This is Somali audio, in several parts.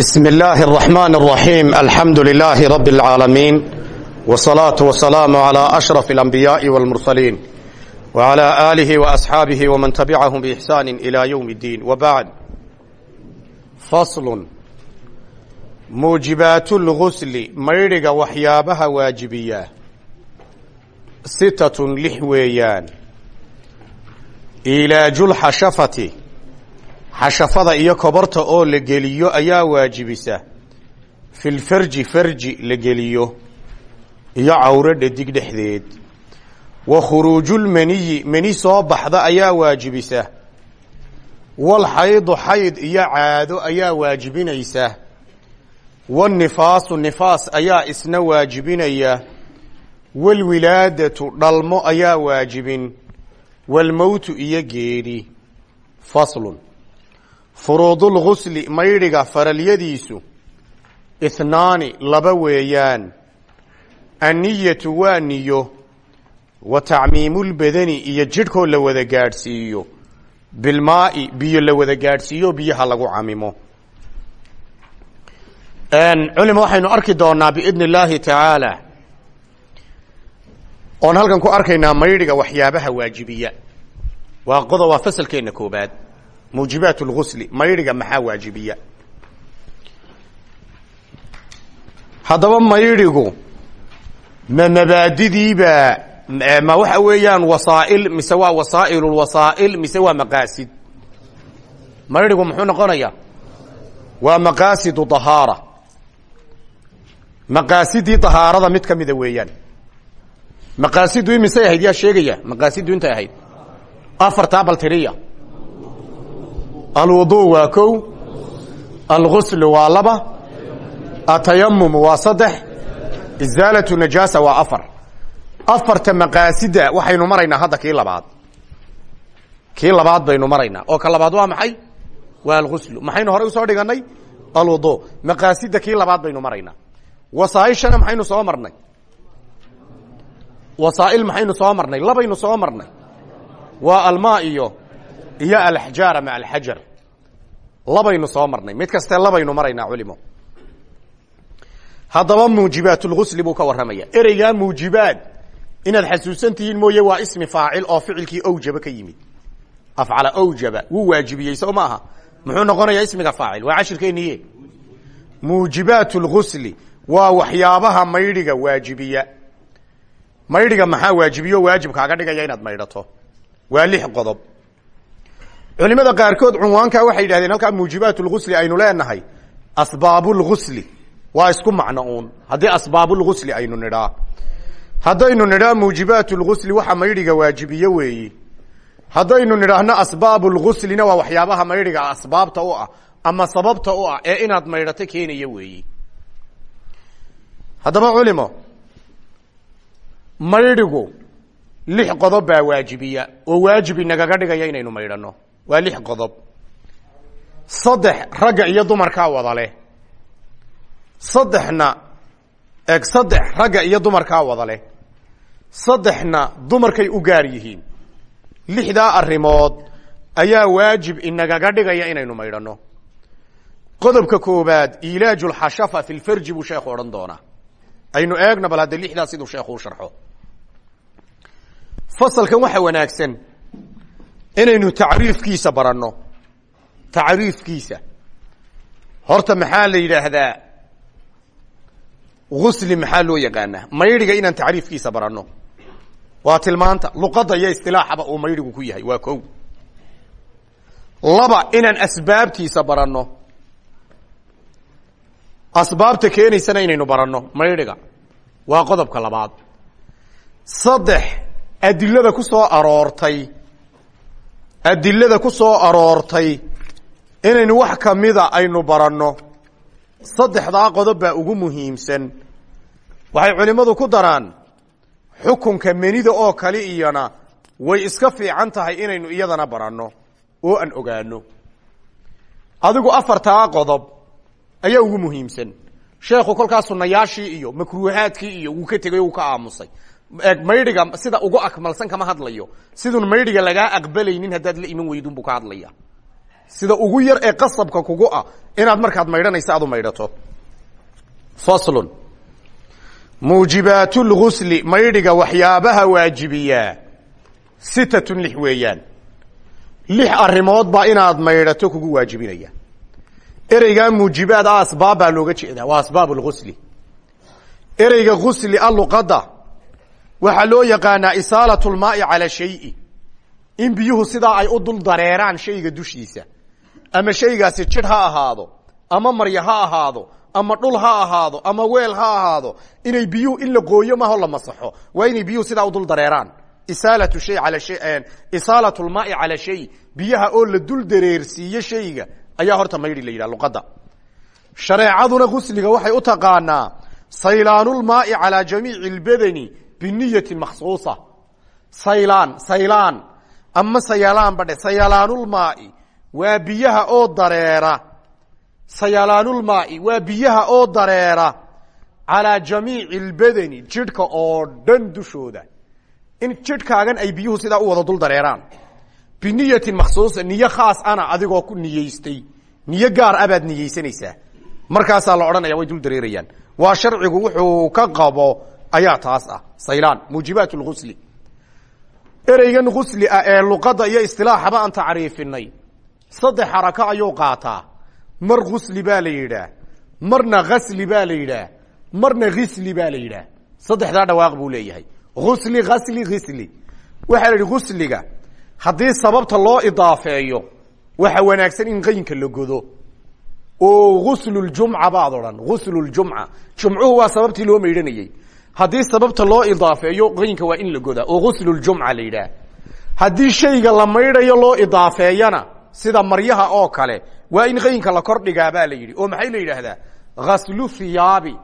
بسم الله الرحمن الرحيم الحمد لله رب العالمين والصلاة والسلام على أشرف الأنبياء والمرسلين وعلى آله وأصحابه ومن تبعهم بإحسان إلى يوم الدين وبعد فصل موجبات الغسل ميرق وحيابها واجبية ستة لحويان إيلاج الحشفة xashafada iyo kobarta oo la geliyo ayaa waajibisa. Filfarji farji la geliyo. Iyo cawro dhadig dhexdeed. Wa khuruujulmaniyi meni soo baxda ayaa waajibisa. Walxaydu xayd iyo caado ayaa waajibinaysa. Wanifaasu nifaas ayaa isna waajibinaya. Walwilaadatu dhalmo ayaa waajibin. Walmowtu iyo geeri faslun furuudulgusli maydhiga faralyadiisu ihnaani laba weeyaan. Anniyatu waa niyo wa tacmiimulbadani iyo jidhkoo la wada gaadhsiiyo. Bilmaa'i biyo la wada gaadhsiiyo biyaha lagu camimo. Culima waxaynu arki doonaa biidni illaahi tacaala. Oon halkan ku arkaynaa maydhiga waxyaabaha waajibiya. Waa qodob waa fasalkeenna koobaad muujibaat lgusli maydhiga maxaa waajibiya haddaba maydhigu ma mabaadidiiba ma waxa weeyaan wasaail mise waa wasaa'il wasaa'il mise waa maqaasid maydhigu muxuu noqonaya waa maqaasidu dahaara maqaasidii dahaarada mid ka mida weeyaan maqaasidu imisay ahayd yaa sheegaya maqaasidu intay ahayd afartaa baltiriya alwudu waa kow alguslu waa laba atayamum waa saddex izaalatu najaasa waa afar. Afarta maqaasida waxaynu maraynaa hadda kii labaad. Kii labaad baynu maraynaa. Oo ka labaad waa maxay? Waa alguslu maxaynu horey u soo dhiganay alwudu. Maqaasida kii labaad baynu maraynaa. Wasaaishana maxaynu iyo alaxjaara maca alxajar labaynu soo marnay. Mid kaste labaynu maraynaa culimo. Haddaba muujibaat lgusli buu ka warramaya. Ereygaa muujibaad inaad xasuusan mooye waa ismi faacil oo ficilkii awjaba ka yimid. Afcala awjaba wuu waajibiyey sow ma aha. Muxuu noqonayaa ismiga faacil waa cashirkeeniye muujibaat lgusli waa waxyaabaha maydhiga waajibiya. Maydhiga maxaa waajibiyo? Waajib kaaga dhigaya inaad maydhato. Waa lix qodob culimada qaarkood cunwaanka waxay yidhahdeen halkaa muujibaat lgusli aynu leenahay. Asbaabulgusli waa isku macno uun. Haddii asbaabulgusli aynu nidhaa. Haddaynu nidhaa muujibaat lgusli waxa maydhiga waajibiye weeyi. Haddaynu nidhaahno asbaabulguslina waa waxyaabaha maydhiga asbaabta u ah ama sababta u ah ee inaad maydhato keenaya weeyi. Haddaba culimo maydhigu lix qodob baa waajibiya oo waajib inagaga dhigaya inaynu maydhano waa lix qodob. Saddex ragga iyo dumarkaa wada leh. Saddexna eg saddex ragga iyo dumarkaa wada leh. Saddexna dumarkay u gaar yihiin. Lixdaa arrimood ayaa waajib inagaga dhigaya inaynu maydhano qodobka koobaad ilaaju lxashafa fi lfarji buu sheekhu odhan doonaa. Aynu eegna bal hadda lixdaa siduu sheekhu u sharxo. Fasalkan waxa wanaagsan inaynu tacriifkiisa baranno. Tacriifkiisa. Horta maxaa la yidhaahdaa? Gusli maxaa loo yaqaanaa? Maydhiga inaan tacriifkiisa baranno. Waa tilmaanta. Luqadda iyo istilaaxaba uu maydhigu ku yahay. Waa kow. Laba inaan asbaabtiisa baranno. Asbaabta keenaysana inaynu baranno. Maydhiga. Waa qodobka labaad. Saddex adilada ku soo aroortay adilada ku soo aroortay inaynu wax kamida aynu baranno. Saddexdaa qodob baa ugu muhiimsan. Waxay culimmadu ku daraan xukunka menida oo kale iyana way iska fiican tahay inaynu iyadana baranno oo aan ogaano adigu afartaa qodob ayaa ugu muhiimsan. Sheekhu kolkaa sunayaashii iyo makruuhaadkii iyo wuu ka tegay wuu ka aamusay maydhiga sida ugu akmalsan kama hadlayo. Sidun maydhiga lagaa aqbalaynin haddaad la iman weydun buu ka hadlaya. Sida ugu yar ee qasabka kugu ah inaad markaad maydhanaysa aad u maydhato. Faslun. Muujibaat lgusli maydhiga waxyaabaha waajibiyaa sitatun lix weeyaan. Lix arrimood baa inaad maydhato kugu waajibinaya. Ereygaa muujibaad a asbaab baa looga jeedaa waa asbaab lgusli ereyga gusli a luqadda waxaa loo yaqaanaa isaalat lmaai calaa shayi. In biyuhu sidaa ay u dul dareeraan shayga dushiisa. Ama shaygaasi jidh ha ahaado ama marya ha ahaado ama dhul ha ahaado ama weel ha ahaado inay biyuhu in la qooyo maaho la masaxo. Waa inay biyuhu sidaa u dul dareeraan. Isaalatu shay ala shay isaalat lmaai calaa shay biyaha oo la dul dareersiiyo shayga ayaa horta maydhi la yidhaha luqadda. Shareecaduna gusliga waxay u taqaanaa saylaanulmaai calaa jamiici lbadani biniyatin makhsuusa saylaan saylaan ama sayalaan badhe sayalaanulmaai waa biyaha oo dareera. Sayalaanulmaai waa biyaha oo dareera. Calaa jamiici lbadani jidhka oo dhan dushooda. In jidhkaagan ay biyuhu sidaa u wada dul dareeraan. Biniyatin makhsuusa niyo khaas ana adigoo ku niyeystay niyo gaar a baad niyeysanaysaa. Markaasaa la odhanaya way dul dareerayaan. Waa sharcigu wuxuu ka qabo ayaa taas ah. Saylaan muujibaat lgusli ereygan gusli ah ee luqadda iyo istilaaxaba aan tacriifinay. Saddex xarako ayuu qaataa. Mar gusli baa la yidhaah. Marna asli baa la marna hisli baa la yidhaah. Saddexdaa dhawaaq buu leeyahay. Usli asli hisli waxaa la yidhi gusliga haddii sababta loo idaafeeyo waxa wanaagsan in qaynka la godo. Oo gusluljumca baad odhan. Gusluljumca jumcuhu waa sababtii loo maydhanayey haddii sababta loo idaafeeyo qaynka waa in la godaa. Oo gusluljumca la yidhaah. Haddii shayga la maydhayo loo idaafeeyana sida maryaha oo kale waa in qaynka la kordhigaa baa la yidhi. Oo maxay la yidhaahdaa? Aslu hiyaabi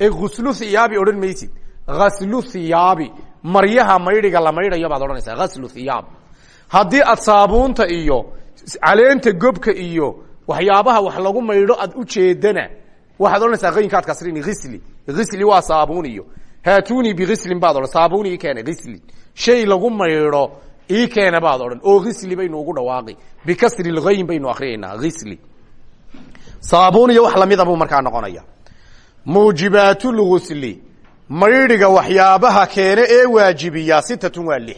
ee guslu hiyaabi odhan maysid. Aslu hiyaabi maryaha maydhiga la maydhayo baad odhanaysaa. Aslu hiyaab haddii aad iyo caleenta gobka iyo waxyaabaha wax lagu maydho aad ujeedana waxaad odhanaysaa qaynkaad kasrini. Isli isli waa saabuun iyo haatuni biislin baad odhan saabuun ii keena islin shay lagu maydho ii keena baad odhan oo isli baynu ugu dhawaaqi bikasri lhayn baynu akriyaynaa isli saabuun iyo wax lamida buu markaa noqonaya muujibaatulgusli maydhiga waxyaabaha keene ee waajibiya sitatun waa lix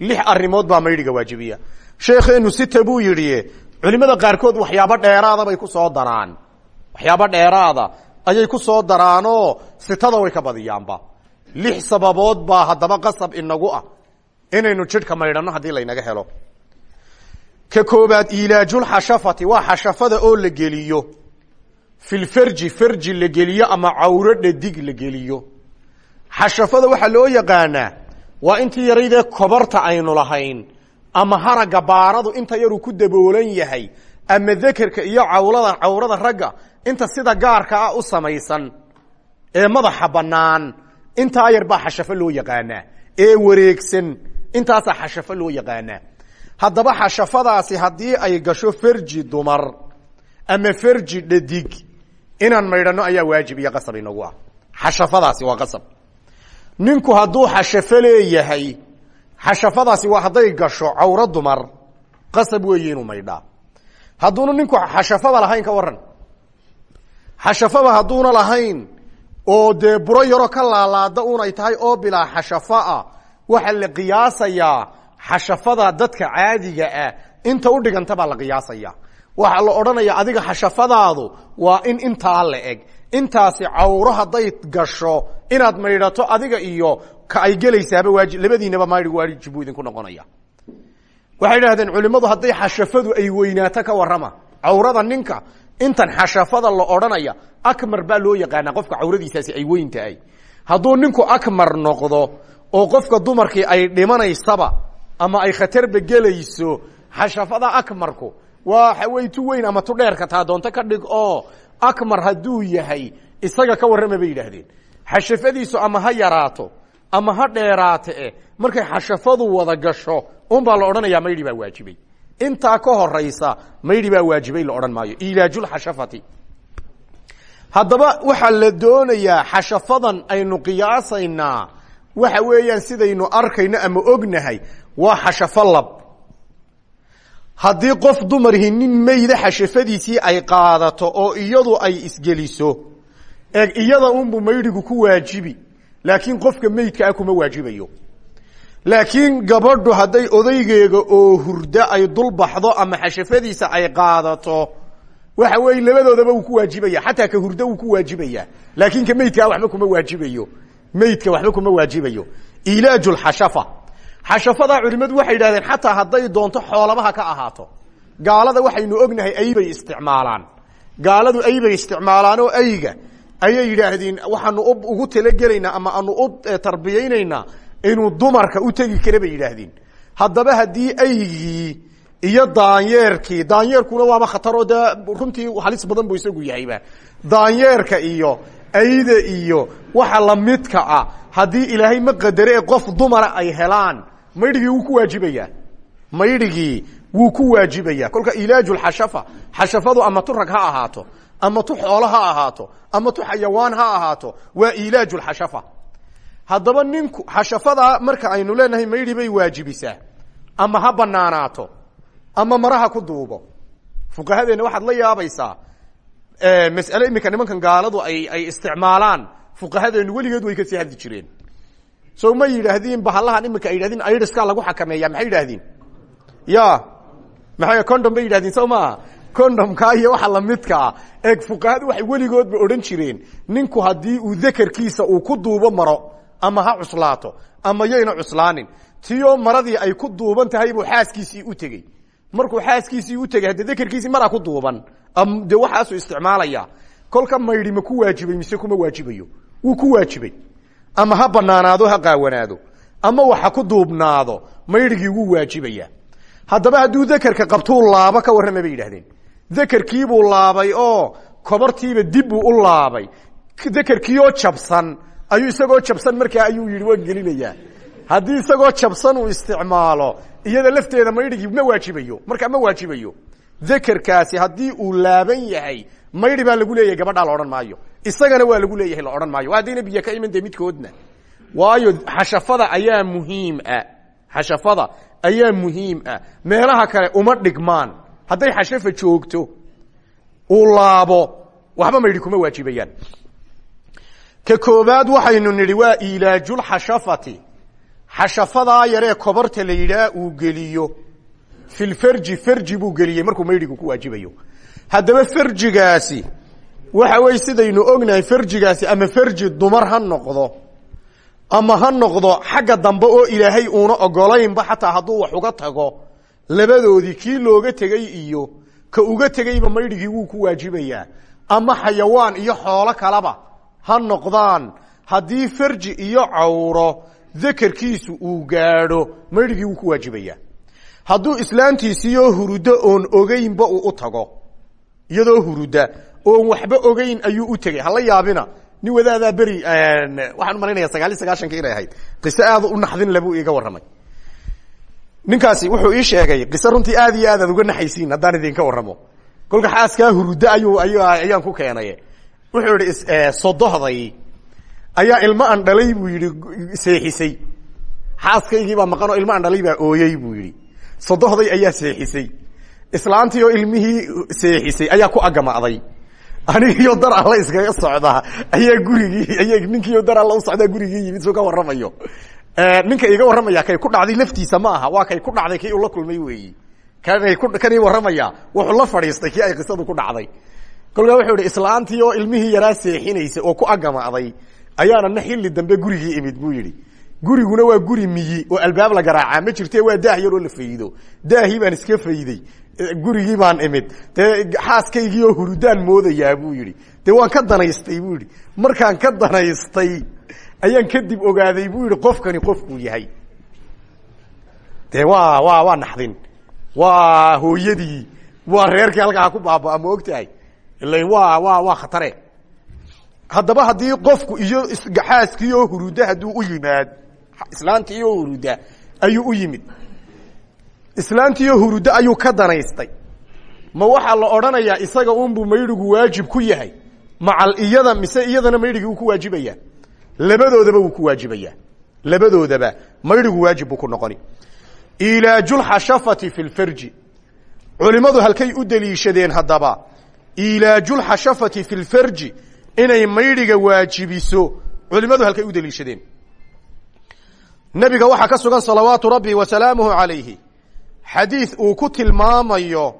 lix arrimood baa maydhiga waajibiya sheekheenu sita buu yidhi culimada qaarkood waxyaabo dheeraada bay ku soo ayay ku soo daraanoo sitada way ka badiyaanba. Lix sababood baa haddaba qasab inagu ah. Inaynu jidhka maydhanno haddii laynaga helo. Ka koobaad ilaajulxashafati waa xashafada oo la geliyo. Filfarji farji la geliyo ama cawro dhadig la geliyo. Xashafada waxaa loo yaqaanaa waa intii yaraydee kobarta aynu lahayn ama haragga baaradu inta yaruu ku daboolan yahay ama dekerka iyo cawlada cawrada ragga inta sida gaarka ah u samaysan ee madaxa bannaan intaa yar baa xashafo loo yaqaanaa ee wareegsan intaasaa xashafo loo yaqaanaa haddaba xashafadaasi haddii ay gasho farji dumar ama farji dhadig inaan maydhanno ayaa waajib iyo qasab inagu ah. Xashafadaasi waa qasab. Ninku hadduu xashafo leeyahay xashafadaasi waa hadday gasho cawro dumar qasab weeye inuu maydhaa. Hadduuna ninku xashafaba lahayn waran xashafaba hadduuna lahayn oo dee buro yaro ka laalaada unay tahay oo bilaa xashafoa waxaa la qiyaasayaa xashafada dadka caadiga ah. Inta u dhiganta la qiyaasaya waxaa la odhanaya adiga xashafadaadu waa in intaa la eg. Intaasi cawro hadday gasho inaad maydhato adiga iyo ka ay gelaysaaba waajib labadiinaba maydhigu waajib buu idinku noqonaya. Waxay idhahdeen culimmadu hadday xashafadu ay weynaato ka warrama cawrada ninka intan xashafada la odhanaya akmar baa loo yaqaanaa qofka cawradiisaasi ay weyn tahay hadduu ninku akmar noqdo oo qofka dumarkii ay dhimanaysaba ama ay khatarba gelayso xashafada akmarku waa way tu weyn ama tu dheerka taa doonto ka dhig oo akmar hadduu yahay isaga ka warrama bay yidhaahdeen. Xashafadiisu ama ha yaraato ama ha dheeraate markay xashafadu wada gasho unbaa la odhanaya maydhi baa waajibay intaa ka horaysa maydhi baa waajibay la odhan maayo. Ilaajulxashafati haddaba waxaa la doonayaa xashafadan aynu qiyaasaynaa waxa weeyaan sidaynu arkayno ama ognahay waa xashafo lab. Haddii qof dumarhi nin meyda xashafadiisii ay qaadato oo iyadu ay isgeliso eeg iyada unbu maydhigu ku waajibi. Laakiin qofka meydka ah kuma waajibayo laakiin gabadhu hadday odaygeega oo hurda ay dul baxdo ama xashafadiisa ay qaadato waxa weeye labadoodaba wuu ku waajibaya xataa ka hurdo wuu ku waajibaya laakiin ka meydkaa waxba kuma waajibayo. Meydka waxba kuma waajibayo. Ilaaju lxashafa xashafada culimadu waxay yidhahdeen xataa hadday doonto xoolabaha ka ahaato gaalada waxaynu ognahay aybay isticmaalaan. Gaaladu aybay isticmaalaan oo ayga ayay yidhaahdeen waxaanu ugu talagelaynaa ama aanu u tarbiyaynaynaa inuu dumarka u tegi kara bay yidhaahdeen. Haddaba haddii aygii iyo daanyeerkii daanyeerkuna waaba khataroo dee runtii halis badan buu isagu yahayba. Daanyeerka iyo ayda iyo waxa lamidka ah haddii ilaahay ma qadare qof dumara ay helaan maydhigii wuu ku waajibayaa. Maydhigii wuu ku waajibaya kolka ilaaju lxashafa xashafadu ama tu rag ha ahaato ama tu xoolo ha ahaato ama tu xayawaan ha ahaato waa ilaaju lxashafa haddaba ninku xashafadaa marka aynu leenahay maydhi bay waajibisaa ama ha banaanaato ama maraha ku duubo. Fuqahadeenna waxaad la yaabaysaa mas'ale iminka nimankan gaaladu ay ay isticmaalaan. Fuqahadeenu weligeed way ka sii hadli jireen. So ma yidhaahdiin bahalahan iminka ay airskaa lagu xakameeya maxay yidhahdeen ya. Maxay condom bay yidhahdeen so maaha condomka iyo waxa lamidkaa eeg fuqahadu waxay weligoodba odhan jireen ninku haddii uu dakarkiisa uu ku duubo maro ama ha cuslaato. Ama yayna cuslaanin. Tiyo maradii ay ku duuban tahay buu xaaskiisii u tegey. Markuu xaaskiisii u tegey hadde dakarkiisii maraa ku duuban. De waxaasuu isticmaalaya kolka maydhi ma ku waajibay mise kuma waajibayo? Wuu ku waajibay. Ama ha banaanaado ha qaawanaado. Ama waxa ku duubnaado maydhigii wuu waajibaya haddaba hadduu dakarka qabtuu laabo ka warrama bay yidhahdeen laabay oo kobartiiba dibbuu u laabay. Dakarkiioo jabsan ayuu isagoo jabsan markaa ayuu yidhi waan gelinayaa. Haddii isagoo jabsan uu isticmaalo iyada lafteeda maydhigii ma waajibayo. Markaa ma waajibayo. Dakarkaasi haddii uu laaban yahay maydhi baa lagu leeyahay gabadhaa la odhan maayo. Isagana waa lagu leeyahay la odhan maayo. Haddayna biyo ka iman dee midkoodna waayo xashafada ayaa muhiim ah xashafada ayaa muhiim ah meelaha kale uma dhigmaan. Hadday xashafa joogto uu laabo waxba maydhi kuma waajibayaan ka koobaad waxaynu nidhi waa ilaajulxashafati xashafadaa yaree kobarta la yidhaah uu geliyo. Filfarji farji buu geliyey markuu maydhigu ku waajibayo. Haddaba farjigaasi waxa weye sidaynu ognahay farjigaasi ama farji dumar ha noqdo ama ha noqdo xagga dambe oo ilaahay uuna ogolaynba xataa hadduu wax uga tago labadoodii kii looga tegey iyo ka uga tegeyba maydhigii wuu ku waajibayaa. Ama xayawaan iyo xoolo kaleba ha noqdaan haddii farji iyo cawro dakarkiisu uu gaadho maydhigii wuu ku waajibayaa hadduu islaantiisiioo hurudo oon ogeynba uu u tago iyadoo huruda oon waxba ogeyn ayuu u tegey. Hala yaabina nin wadaadaa beri waxaan u malaynaya sagaal iyo sagaaشhanka inay ahayd. Qiso aad u naxdin le buu iiga warramay. Ninkaasi wuxuu ii sheegay qiso runtii aad iyo aad aad uga naxaysiin haddaan idinka warramo. Kolka xaaskaa hurudo ayuu ayaan ku keenay wuxuu idhi sodohday ayaa ilmo aan dhalay buu yidhi seexisay. Xaaskaygii baa maqan oo ilmo aan dhalay baa ooyey buu yidhi. Sodohday ayaa seexisay. Islaantii oo ilmihii seexisay ayaa ku agama'day anigiyo dar alla iskaga socdaa ayaa gurigii ay ninkiio dar alla u socdaa gurigii yimid suu ka warramayo. Ninka iga warramaya kay ku dhacday laftiisa ma aha waa kay ku dhacday kii ula kulmay weeyi. Kanay kanii warramaya wuxuu la fadhiistay kii ay qisadu ku dhacday kolkaa wuxuu ihi islaantii oo ilmihii yaraa seexinaysa oo ku agama'day ayaana na xilli dambe gurigii imid buu yidhi. Guriguna waa guri miyi oo albaab la garaacaa. Ma jirte waa daah yar oo la faydo. Daahii baan iska fayday. Gurigii baan imid. Dee xaaskaygii oo hurudaan moodayaa buu yidhi. Dee waan ka danaystay buu yidhi. Markaan ka danaystay ayaan kadib ogaaday buu yidhi. Qofkani qofkuu yahay. Dee waa waa waa naxdin. Waa hooyadii. Waa reerkii halkaa ku baabaa ma ila waa khatare. Haddaba haddii qofku iyo xaaskii oo huruda hadduu u yimaad islaantii oo huruda ayuu u yimid. Islaantii oo huruda ayuu ka danaystay. Ma waxaa la odhanayaa isaga unbuu maydhigu waajib ku yahay? Macal iyada mise iyadana maydhigii uu ku waajibaya labadoodaba wuu ku waajibaya labadoodaba maydhigu waajib buu ku noqoni. Ilaajulxashafati fi lfarji culimmadu halkay u deliishadeen haddaba ilaajulxashafati fi lfarji inay maydhiga waajibiso. Culimmadu halkay u deliishadeen. Nebiga waxaa ka sugan salawaatu rabbi wa salaamuhu calayhi xadiid uu ku tilmaamayo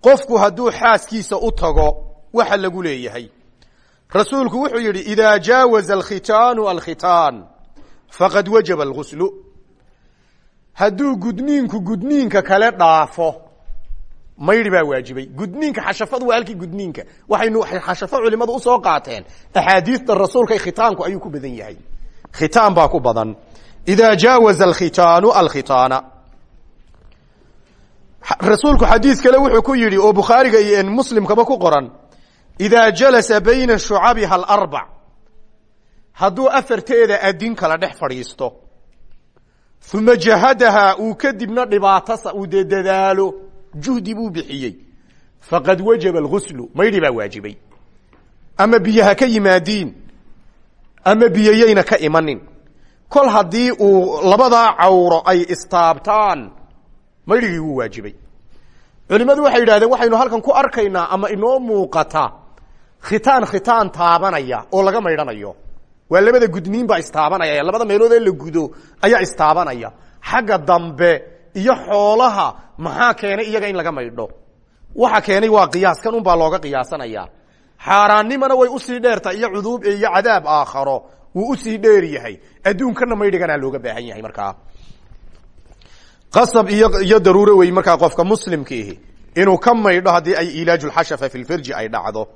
qofku hadduu xaaskiisa u tago waxa lagu leeyahay. Rasuulku wuxuu yidhi idaa jaawaza alkhitaanu alkhitaan faqad wajaba alguslu hadduu gudniinku gudniinka kale dhaafo maydhi baa waajibay. Gudniinka xashafadu waa halkii gudniinka. Waxaynu xashafo culimadu u soo qaateen. Axaadiista rasuulka khitaanku ayuu ku badan yahay. Khitaan baa ku badan. Idaa jaawaza alkhitaanu alkhitaana. Rasuulku xadiis kale wuxuu ku yidhi oo bukhaariga iyo muslimkaba ku qoran. Idaa jalasa bayna shucabiha alarbac hadduu afarteeda adin kala dhex fadhiisto. Uma jahadahaa uu kadibna dhibaatasa uu dee dadaalo juhdi buu bixiyey. Faqad wajaba alguslu maydhi baa waajibay. Ama biyo ha ka yimaadiin ama biyoyayna ka imanin. Kol haddii uu labadaa cawro ay istaabtaan maydhigii wuu waajibay. Culimmadu waxay yidhahdeen waxaynu halkan ku arkaynaa ama inoo muuqata khitaan khitaan taabanaya oo laga maydhanayo waa labada gudniin baa istaabanaya labada meelood ee la gudo ayaa istaabanaya. Xagga dambe iyo xoolaha maxaa keenay iyaga in laga maydho? Waxa keenay waa qiyaas kan unbaa looga qiyaasanaya xaaraannimana way u sii dheerta iyo cuduub iyo cadaab aakharo wuu u sii dheer yahay. Adduunkana maydhiganaa looga baahan yahay markaa. Qasab iyo iyo daruuro wey markaa qofka muslimkiihi inuu ka maydho haddii ay ilaajulxashafa fi lfarji ay dhacdo.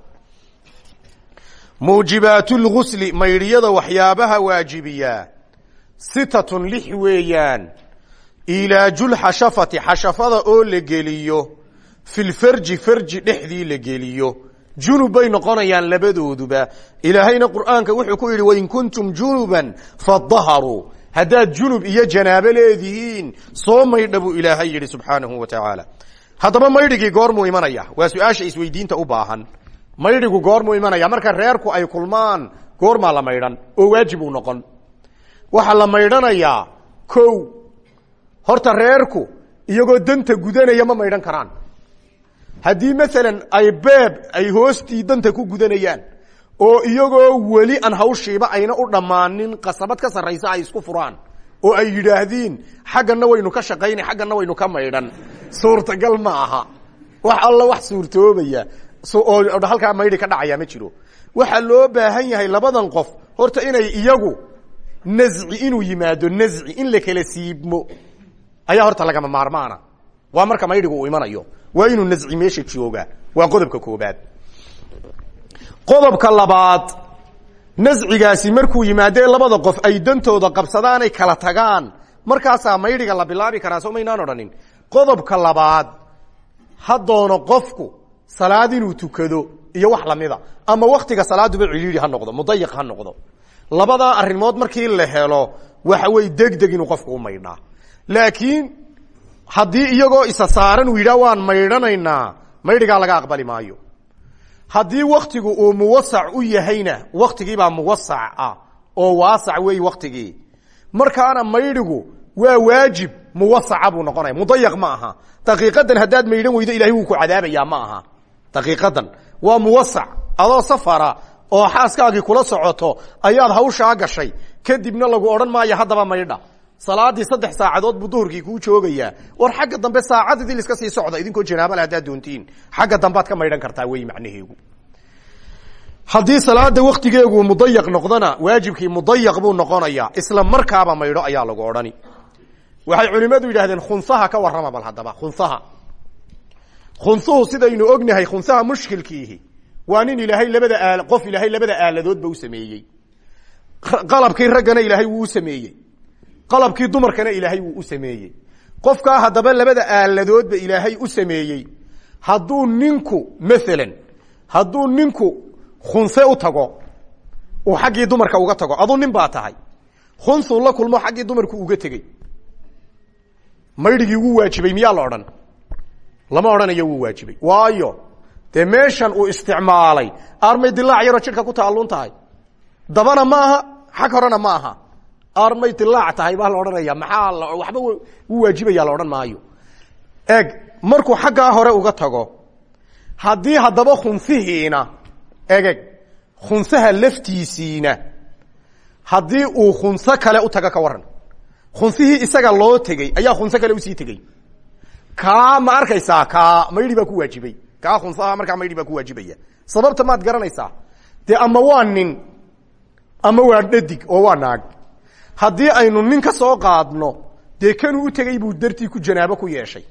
Muujibaat lgusli maydhiyada waxyaabaha waajibiyaa sitatun lix weeyaan ilaajulxashafati xashafada oo la geliyo fi lfarji farji dhexdii la geliyo. Junub bay noqonayaan labadooduba. Ilaahayna qur'aanka wuxuu ku yidhi wain kuntum junuban fadaharuu haddaad junub iyo janaabo leedihiin soo maydha buu ilaahay yidhi subxaanahu wa tacaala haddaba maydhigii goormuu imanaya. Waa su'aasha isweydiinta u baahan. Maydhigu goormuu imanaya. Marka reerku ay kulmaan goormaa la maydhan oo waajib uu noqon. Waxaa la maydhanayaa kow horta reerku iyagoo danta gudanaya ma maydhan karaan. Haddii maalan ay beeb ay hoostii danta ku gudanayaan oo iyagoo weli aan hawshiiba ayna u dhammaanin qasabad ka sarraysa ay isku furaan oo ay yidhaahdiin xaggana waynu ka shaqaynay xaggana waynu ka maydhan. Suurtagal ma aha. Wax alla wax suurtoobaya. Oo halkaa maydhi ka dhacaya ma jiro. Waxaa loo baahan yahay labadan qof horta inay iyagu nasci inuu yimaado nasci in la kala siibmo ayaa horta lagama maarmaana. Waa marka maydhigu uu imanayo. Waa inuu nasci meesha jooga. Waa qodobka koobaad. Qodobka labaad. Nascigaasi markuu yimaadee labada qof ay dantooda qabsadaanay kala tagaan. Markaasaa maydhiga la bilaabi karaa soo maynaan odhanin. Qodobka labaad. Ha doono qofku salaad inuu tukado iyo wax lamida ama waktiga salaaduba ciliiri ha noqdo mudayiq ha noqdo. Labadaa arimood markii la helo waxa weye degdeg inuu qofku u maydhaa laakiin haddii iyagoo isa saaran uu waan maydhanaynaa maydhigaa laga aqbali maayo. Haddii waktigu uu muwasac u yahayna waktigiibaa muwasac ah oo waasac weey waktigii markaana maydhigu waa waajib muwasaca buu noqonaya. Mudayaq ma aha. Daqiiqadan haddaad maydhan weydo ilahay wuu ku cadaabayaa ma aha. Daqiiqadan waa muwasac adoo safara oo xaaskaagii kula socoto ayaad hawshaa gashay. Kadibna lagu odhan maayo haddaba maydha salaadii saddex saacadood buu duhurkii kuu joogayaa. War xagga dambe saacadidii liska sii socda idinkoo janaabale haddaad doontiin. Xagga dambead ka maydhan kartaa wey macnaheegu. Haddii salaada waktigeegu mudayaq noqdona waajibkii mudayaq buu noqonayaa. Isla markaaba maydho ayaa lagu odhani. Waxay culimmadu yidhahdeen khunsaha ka warrama bal haddaba khunsaha. Khunsuhu sidaynu ognahay khunsaha mushkilkiihi. Waa nin ilaahay labada qof ilaahay labada aaladoodba u sameeyey. Qalabkii raggana ilaahay wuu u sameeyey qalabkii dumarkana ilaahay wuu u sameeyey. Qofkaa haddaba labada aaladoodba ilaahay u sameeyey. Hadduu ninku maalan hadduu ninku khunse u tago uu xaggii dumarka uga tago aduu nin baa tahay. Khunsuu la kulmo xaggii dumarku uga tegey. Maydhigii wuu waajibay miyaa la odhan? Lama odhanayo wuu waajibay. Waayo dee uu isticmaalay armay dilaac yaroo jidhka ku taalluun dabana ma aha xag horena ma armay dilaac tahay baa la odhanaya maxaa waxba wuu waajibaya la odhan maayo. Eeg markuu xaggaa hore uga tago haddii haddaba khunfihiina egeg khunsaha laftiisiina haddii uu khunso kale u tago ka waran khunsihii isaga loo tegey ayaa khunso kale u sii tegey. Kaa ma arkaysaa kaa maydhi baa ku waajibay. Kaa khunsaha markaa maydhi baa ku waajibaya. Sababta maad garanaysaa dee ama waa nin ama waa dhadig oo waa naag haddii aynu nin ka soo qaadno dee kanuu u tegey buu dartii ku janaabo ku yeeshay.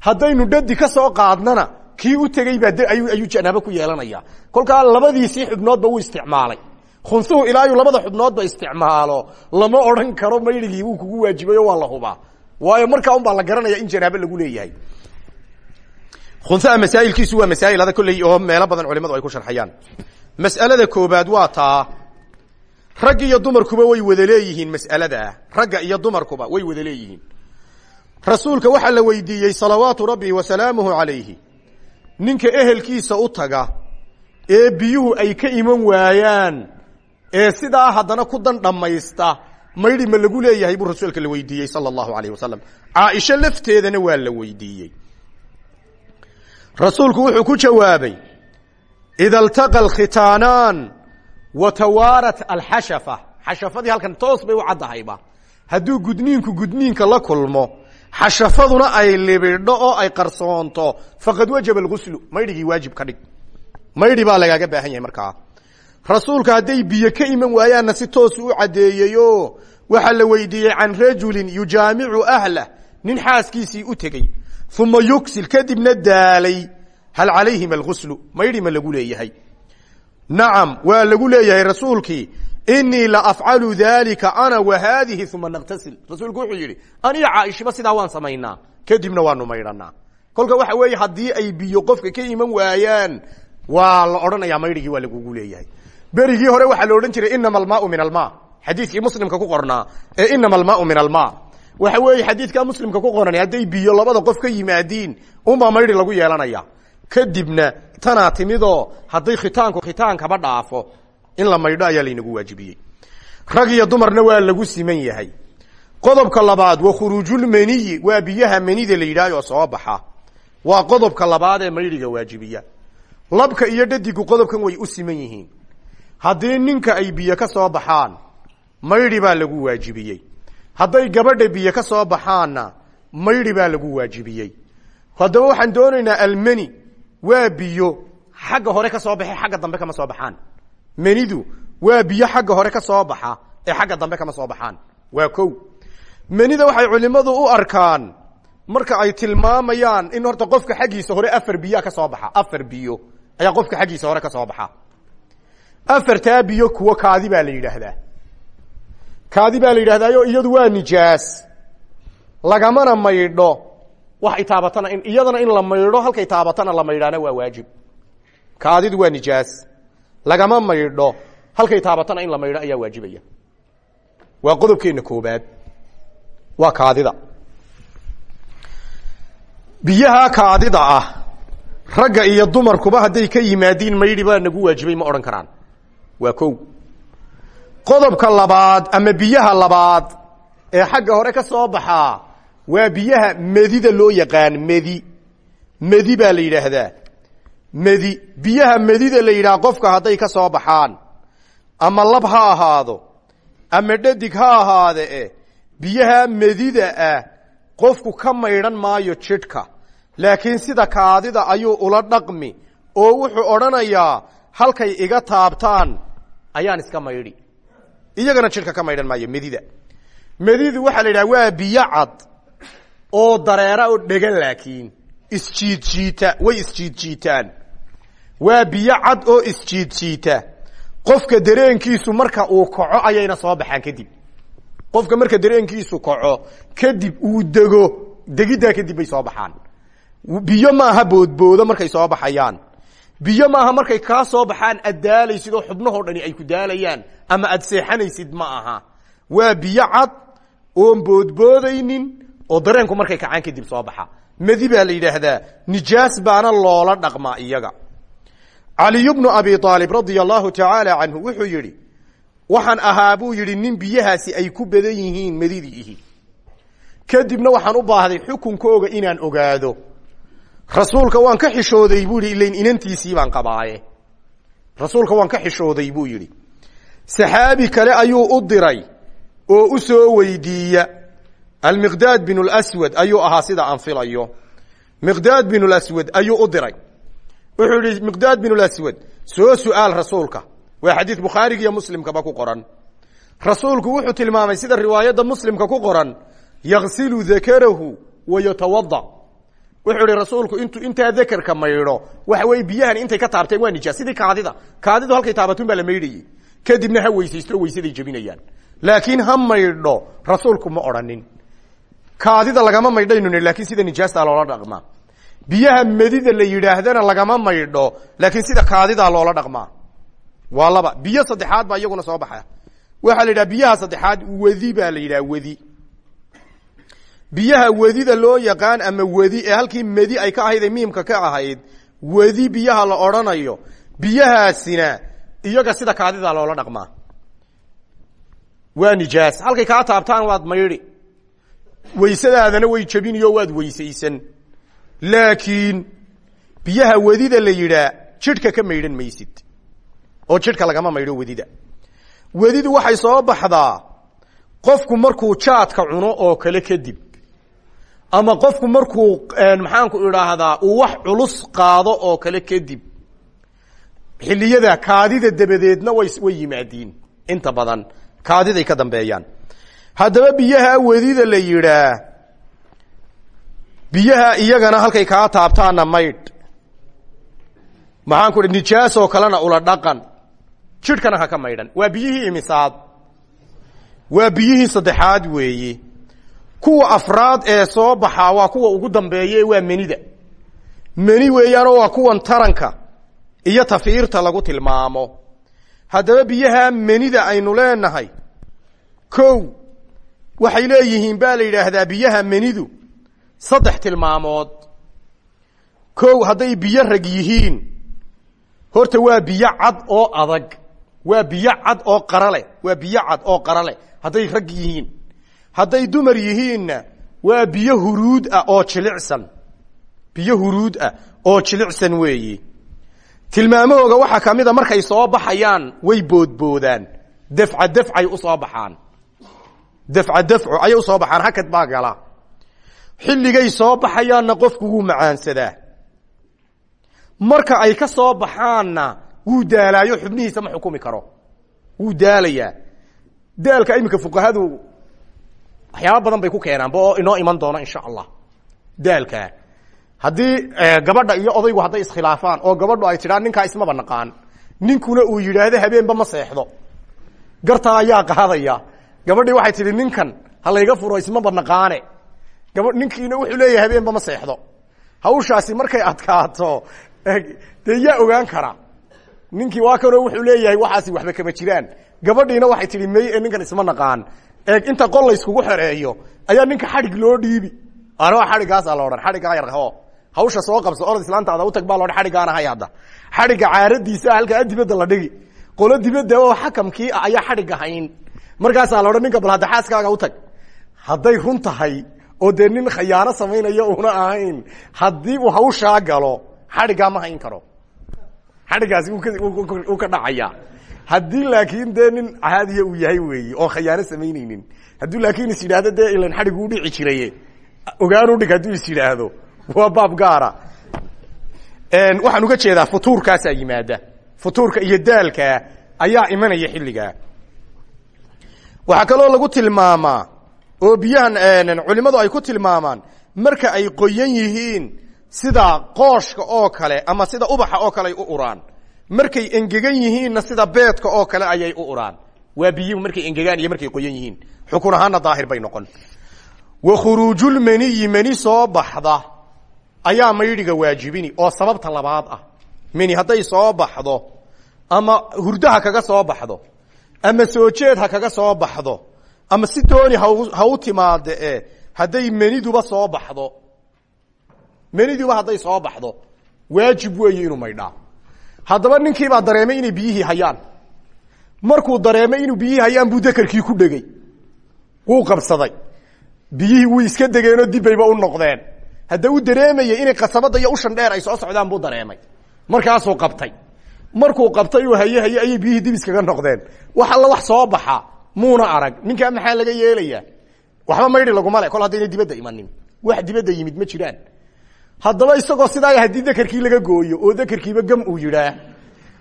Haddaynu dhadi ka soo qaadnana kii u tegey baa ayuu janaabo ku yeelanaya. Kolkaa labadiisii xubnoodba wuu isticmaalay. Khunsuhu ilaayu labada xubnoodba isticmaalo. Lama odhan karo maydhigii wuu kugu waajibayo waa la hubaa. Waayo markaa un baa la garanaya in janaabo lagu leeyahay. Khunsaha masaa'ilkiisu waa masaa'il adag kolley oo meelo badan culimadu ay ku sharxayaan. Mas'alada koobaad waa taa rag iyo dumarkuba way wada leeyihiin mas'aladaa ragga iyo dumarkuba way wada leeyihiin. Rasuulka waxaa la weydiiyey salawaatu rabbi wa salaamuhu calayhi. Ninka ehelkiisa u taga ee biyuhu ay ka iman waayaan ee sidaa haddana ku dan dhammaysta ma lagu leeyahay buu rasuulka la weydiiyey sala allahu alayh wasalam caaisho lafteedana waa la weydiiyey. Rasuulku wuxuu ku jawaabay ida altaqa wa tawaarat alxashafa xashafadii halkan toos bay u caddahayba hadduu gudniinku gudniinka la kulmo xashafaduna ay libidho oo ay qarsoonto faqad wajaba alguslu maydhigii waajib ka dhig maydhi baa lagaaga baahan yahay markaa rasuulka hadday biyo ka iman waayaanna si toosu u caddeeyeyo waxaa la weydiiyey can rajulin yujaamicu ahlah nin xaaskiisii u tegey uma yugsil kadibna daalay hal calayhim alguslu maydhi ma lagu leeyahay nacam waa lagu leeyahay rasuulkii inii la afcalu dalika ana wa haadihi uma naktasil rasuulku wuxuu yidhi aniyo caaishiba sidaa waan samaynaa kadibna waanu maydhanaa kolka ay biyo qofka ka iman waayaan waa la odhanayaa maydhigii waa lagugu leeyahay. Berigii hore waxaa la odhan jiray inama almaau min alma xadiidkii muslimka ku qornaa ee inama almaau min alma waxa weeye xadiidkaa muslimka ku qoran hadday biyo labada qof ka yimaadiin unbaa maydhi lagu yeelanaya kadibna tanaa timidoo hadday khitaanku khitaankaba dhaafo in la maydho ayaa laynagu waajibiyey. Rag iyo dumarna waa lagu siman yahay. Qodobka labaad wa khuruujulmeniyi waa biyaha menida la yidhaahoo soo baxa. Waa qodobka labaad ee maydhiga waajibiya. Labka iyo dhadigu qodobkan way u siman yihiin. Haddii ninka ay biyo ka soo baxaan maydhi baa lagu waajibiyey. Hadday gabadha biyo ka soo baxaanna maydhi baa lagu waajibiyey. Haddaba waxaan doonaynaa almeni waa biyo. Xagga hore ka soo baxe xagga dambe kama soo baxaan. Menidu waa biyo xagga hore ka soo baxa ee xagga dambe kama soo baxaan. Waa kow. Menida waxay culimmadu u arkaan. Marka ay tilmaamayaan in horta qofka xaggiisa hore afar biyaa ka soo baxa. Afar biyo ayaa qofka xaggiisa hore ka soo baxa. Afartaa biyo kuwo kaadi baa la yidhaahdaa. Kaadi baa la yidhahdaayo iyadu waa nijaas. Lagamana maydho waxay taabatana iyadana in la maydho halkay taabatana la maydhaana waa waajib. Kaadidu waa nijaas. Lagama maydho halkay taabatana in la maydho ayaa waajibaya. Waa qodobkeena koobaad. Waa kaadida. Biyaha kaadida ah ragga iyo dumarkuba hadday ka yimaadiin maydhi baa nagu waajibay ma odhan karaan. Waa kow. Qodobka labaad ama biyaha labaad ee xagga hore ka soo baxaa waa biyaha medida loo yaqaan medi. Medi baa la yidhaahdaa. Medi. Biyaha medida la yidhaha qofka hadday ka soo baxaan ama lab ha ahaado ama dhadig ha ahaade e biyaha medida ah qofku ka maydhan maayo jidhka. Laakiin sida kaadida ayuu ula dhaqmi oo wuxuu odhanayaa halkay iga taabtaan ayaan iska maydhi. Iyagana jidhka ka maydhan maayo medida. Medidu waxaa la yidhaha waa biyo cad oo dareera oo dhegan laakiin. Isjiidjiita way isjiidjiitaan waa biyo cad oo isjiidjiita qofka dareenkiisu marka uu kaco ayayna soo baxaan kadib. Qofka marka dareenkiisu kaco kadib uu dego degiddaa kadib bay soo baxaan. Biyo maaha boodboodo markay soo baxayaan. Biyo maaha markay kaa soo baxaan aad daalaysid oo xubnahoo dhani ay ku daalayaan ama aad seexanaysid ma aha. Waa biyo cad oon boodboodaynin oo dareenku markay kacaan kadib soo baxa. Medi baa la yidhaahdaa nijaas baana loola dhaqmaa iyaga. Caliy bnu abi aalib radia allahu tacaala canhu wuxuu yidhi waxaan ahaa buu yidhi nin biyahaasi ay ku badan yihiin medidiihi kadibna waxaan u baahday xukunkooga inaan ogaado. Rasuulka waan ka xishooday buu yihi ilayn inantiisii baan qabaaye. Rasuulka waan ka xishooday buu yidhi. Saxaabi kale ayuu u diray oo u soo weydiiya almiqdaad bin lswad ayuu ahaa sida aan filayo. Miqdaad bin lswad ayuu u diray. Wuxuu yihi miqdaad bin lswad soo su'aal rasuulka. Waa xadiid bukhaariga iyo muslimkaba ku qoran. Rasuulku wuxuu tilmaamay sida riwaayadda muslimka ku qoran yaksilu dakarahu wa yatawada wuxuu ihi rasuulku intuu intaa dakerka maydho waxa weye biyahan intay ka taabteen waa nijaas. Sidii kaadida kaadidu halkay taabatun baa la maydhayey kadibna kaadida lagama maydhaynu ni laakiin sida nijaasta loola dhaqmaa biyaha medida la yidhaahdana lagama maydho laakiin sida kaadidaa loola dhaqmaa waa laba biyo saddexaad baa iyaguna soo baxa. Waxaa la yidhaha biyaha saddexaad wadi baa la yidhaha wadi. Biyaha wedida loo yaqaan ama wedi ee halkii medi ay ka ahayd miimka ka ahayd wedi biyaha la odhanayo biyahaasina iyaga sida kaadida loola dhaqmaa waa nijaas. Halkay kaa taabtaan waad maydhi waysadaadana way jebiniyo waad weysaysan. Laakiin biyaha wedida la yidhaa jidhka ka maydhan maysid. Oo jidhka lagama maydho wedida wedidu waxay soo baxdaa qofku markuu jaadka cuno oo kale kadib ama qofku markuu maxaanku idhaahdaa uu wax culus qaado oo kale kadib xilliyada kaadida dabadeedna way way yimaadiin inta badan kaadiday ka dambeeyaan haddaba biyaha wedida la yidhaa biyaha iyagana halkay kaa taabtaana maydh maxaan ku nijaasoo kalena ula dhaqan. Jidhkana ha ka maydhan. Waa biyihii imisaad. Waa biyihii saddexaad weeye kuwa afraad ee soo baxaa waa kuwa ugu dambeeye waa menida. Meni weeyaanoo waa kuwan taranka iyo tafiirta lagu tilmaamo. Haddaba biyaha menida aynu leenahay. Kow waxay leeyihiin baa la yidhaahdaa biyaha menidu saddex tilmaamood. Kow hadday biyo rag yihiin horta waa biyo cad oo adag waa biyo cad oo qara leh waa biyo cad oo qara leh hadday rag yihiin. Hadday dumar yihiinna waa biyo huruud ah oo jilicsan biyo huruud ah oo jilicsan weeyi. Tilmaamahooga waxaa ka mid a markay soo baxayaan way boodboodaan dafca dafcay u soo baxaan dafca dafco ayay u soo baxaan hakad baa gala xilligay soo baxayaanna qofku macaansadaa marka ay ka soo baxaanna wuu daalaayo xubnihiisa ma xukumi karo wuu daalayaa daalka iminka fuqahadu waxyaaba badan bay ku keenaanba oo inoo iman doono insha allah daalkaa haddii gabadha iyo odaygu hadday iskhilaafaan oo gabadhu ay tidhaa ninkaa ismaba naqaan ninkuna uu yidhaahdo habeenba ma seexdo gartaa ayaa qaadaya gabadhii waxay tidhi ninkan ha layga furo ismaba naqaane gaba ninkiina wuxuu leeyahay habeenba ma seexdo. Hawshaasi markay adkaato dee yaa ogaan kara. Ninkii waa kanoo wuxuu leeyahay waxaasi waxba kama jiraan. Gabadhiina waxay tihi may ee ninkan isma naqaan. Eeg inta qol layskugu xereeyo ayaa ninka xadhig loo dhiibi. Anoo xadhigaasa la odhan xadhiggaa yarho hawsha soo qabso orod islaantaada utag baa loodhan xadhiggaana hay hadda. Xadhigga caaradiisa halkaa dibadda la dhigi. Qolo dibadda oo xakamkii ah ayaa xadhigga hayn markaasaa la odhan ninka bal hadda xaaskaaga utag hadday run tahay oo dee nin khayaano samaynaya una ahayn haddii uu hawshaa galo xadhiggaa ma hayn karo. Xadhiggaasi uu ka dhacaya. Haddii laakiin dee nin caadiya uu yahay weeyi oo khayaano samaynaynin hadduu laakiin is yidhaahdo dee ilan xadhig u dhici jiraye ogaan udhig hadduu is yidhaahdo waa baab gaara. Waxaan uga jeedaa futuurkaasaa yimaada. Futuurka iyo daalka ayaa imanaya xilligaa waxaa kaloo lagu tilmaamaa oo biyahan culimadu ay ku tilmaamaan marka ay qoyan yihiin sida qooshka oo kale ama sida ubaxa oo kale ay u uraan. Markay engegan yihiinna sida beedka oo kale ayay u uraan. Waa biyuhu markay engegaan iyo markay qoyan yihiin. Xukun ahaana daahir bay noqon. Wa khuruujulmeniyi meni soo baxda. Ayaa maydhiga waajibini oo sababta labaad ah. Meni hadday soo baxdo ama hurdaha kaga soo baxdo ama soo jeed ha kaga soo baxdo. Ama si dooni ha u timaade e hadday meniduba soo baxdo. Meniduba hadday soo baxdo. Waajib weeye inuu maydhaa haddaba ninkiibaa dareemay inay biyihii hayaan. Markuu dareemay inuu biyihii hayaan buu dekerkii ku dhegey wuu qabsaday. Biyihii way iska degeenoo dibbayba u noqdeen. Hadda u dareemaya inay qasabada iyo ushan dheer ay soo socdaan buu dareemay. Markaasuu qabtay markuu qabtay uu haye haye ayay biyihii dib iskaga noqdeen. Wax alla wax soo baxa muuna arag. Ninkaa maxaa laga yeelayaa? Waxba maydhi laguma le kol haddayna dibadda imanin wax dibadda yimid ma jiraan. Haddaba isagoo sidaa haddii dakarkii laga gooyo oo dakarkiiba gam uu yidhaah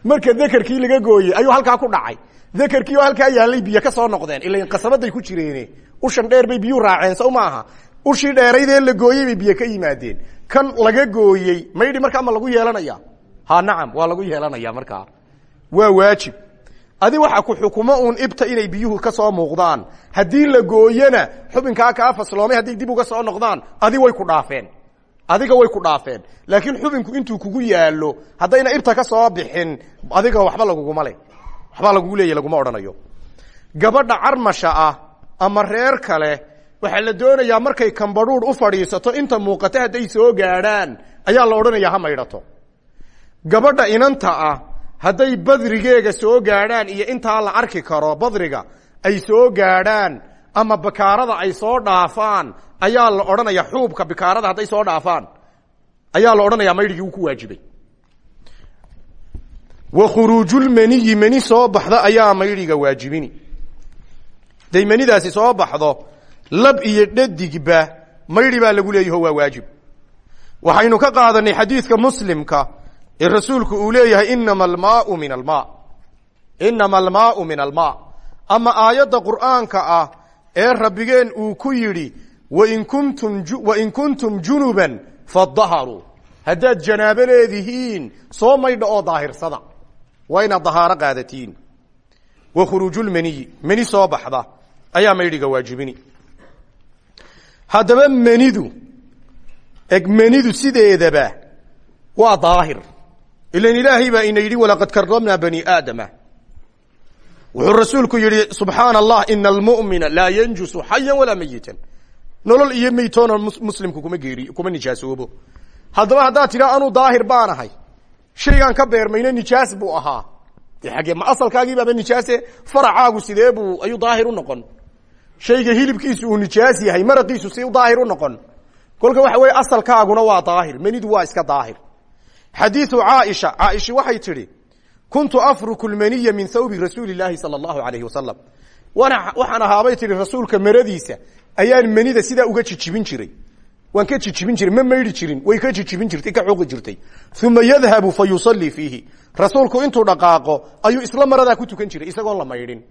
marka dakarkii laga gooyey ayuu halkaa ku dhacay. Dakarkii oo halkaa biyo ka soo noqdeen. Ila qasabaday ku jireene ushan dheer bay biyuu raaceen sow maaha ushii dheeraydee la gooyey biyo ka yimaadeen. Kan laga gooyey maydhi markaa ma lagu yeelanaya ha nacam waa lagu yeelanaya markaa. Waa waajib. Adi waxa ku xukumo uun ibta inay biyuhu ka soo muuqdaan. Haddii la gooyena xubinkaa kaa fasloomay hadday dib uga soo noqdaan adi way ku dhaafeen. Adiga way ku dhaafeen. Laakiin xubinku intuu kugu yaalo haddayna ibta ka soo bixin adiga waxba laguguma le waxbaa lagugu leeya laguma odhanayo. Gabadha carmasha ah ama reer kale waxaa la doonayaa markay kambadhuudh u fadhiisato inta muuqata hadday soo gaadhaan ayaa la odhanayaa ha maydhato gabadha inanta ah hadday badrigeega soo gaadhaan iyo intaa la arki karo badriga ay soo gaadhaan ama bakaarada ay soo dhaafaan ayaa la odhanaya xuubka bikaarada hadday soo dhaafaan. Ayaa la odhanayaa maydhigii uu ku waajibay. Wa khuruujulmeniyi meni soo baxda ayaa maydhiga waajibini. Day menidaasi soo baxdo lab iyo dhadigba maydhi baa lagu leeyaho waa waajib. Waxaynu ka qaadanay xadiidka muslimka ee rasuulku uu leeyahay inama almaau min alma inama almaau min alma ama aayadda qur'aanka ah ee rabbigeen uu ku yidhi wain kuntum wain kuntum junuban fadaharuu haddaad janaabo leedihiin soo maydha oo daahirsada. Waa inaad dahaaro qaadatiin. Wa khuruujulmeniyi meni soo baxda. Ayaa maydhiga waajibini. Haddaba menidu eg menidu sideedaba waa daahir ilan ilaahay baa ina yidhi walaqad karamnaa bani aadama wuxuu rasuulku yihi subxaana allah ina almumina laa yanjusu xaya walaa mayitan nolol iyo meytoona muslimku kuma geeri kuma nijaasoobo haddaba haddaad tidhaa anuu daahir baanahay shaygaan ka beermayna nijaas buu ahaa de xaggee ma asalkaagii baaba nijaase faracaagu sidee buu ayuu daahir u noqon shayga hilibkiisu uu nijaas yahay maraqiisu si daahir u noqon kolka waxa weeye asalkaaguna waa daahir menidu waa iska daahir xadiiu caaisha caaisha waxay tidhi kuntu afruku lmaniya min thawbi rasuuli laahi sala allahu alayhi wasalam waxaan ahaabay tihi rasuulka maradiisa ayaan menida sidaa uga jijibin jiray. Waan ka jijibin jiray ma maydhi jirin way ka jijibin jirtay ka xoqi jirtay. Uma yadhabu fa fiihi. Rasuulku intuu dhaqaaqo ayuu isla maradaa ku tukan jiray isagoon la maydhin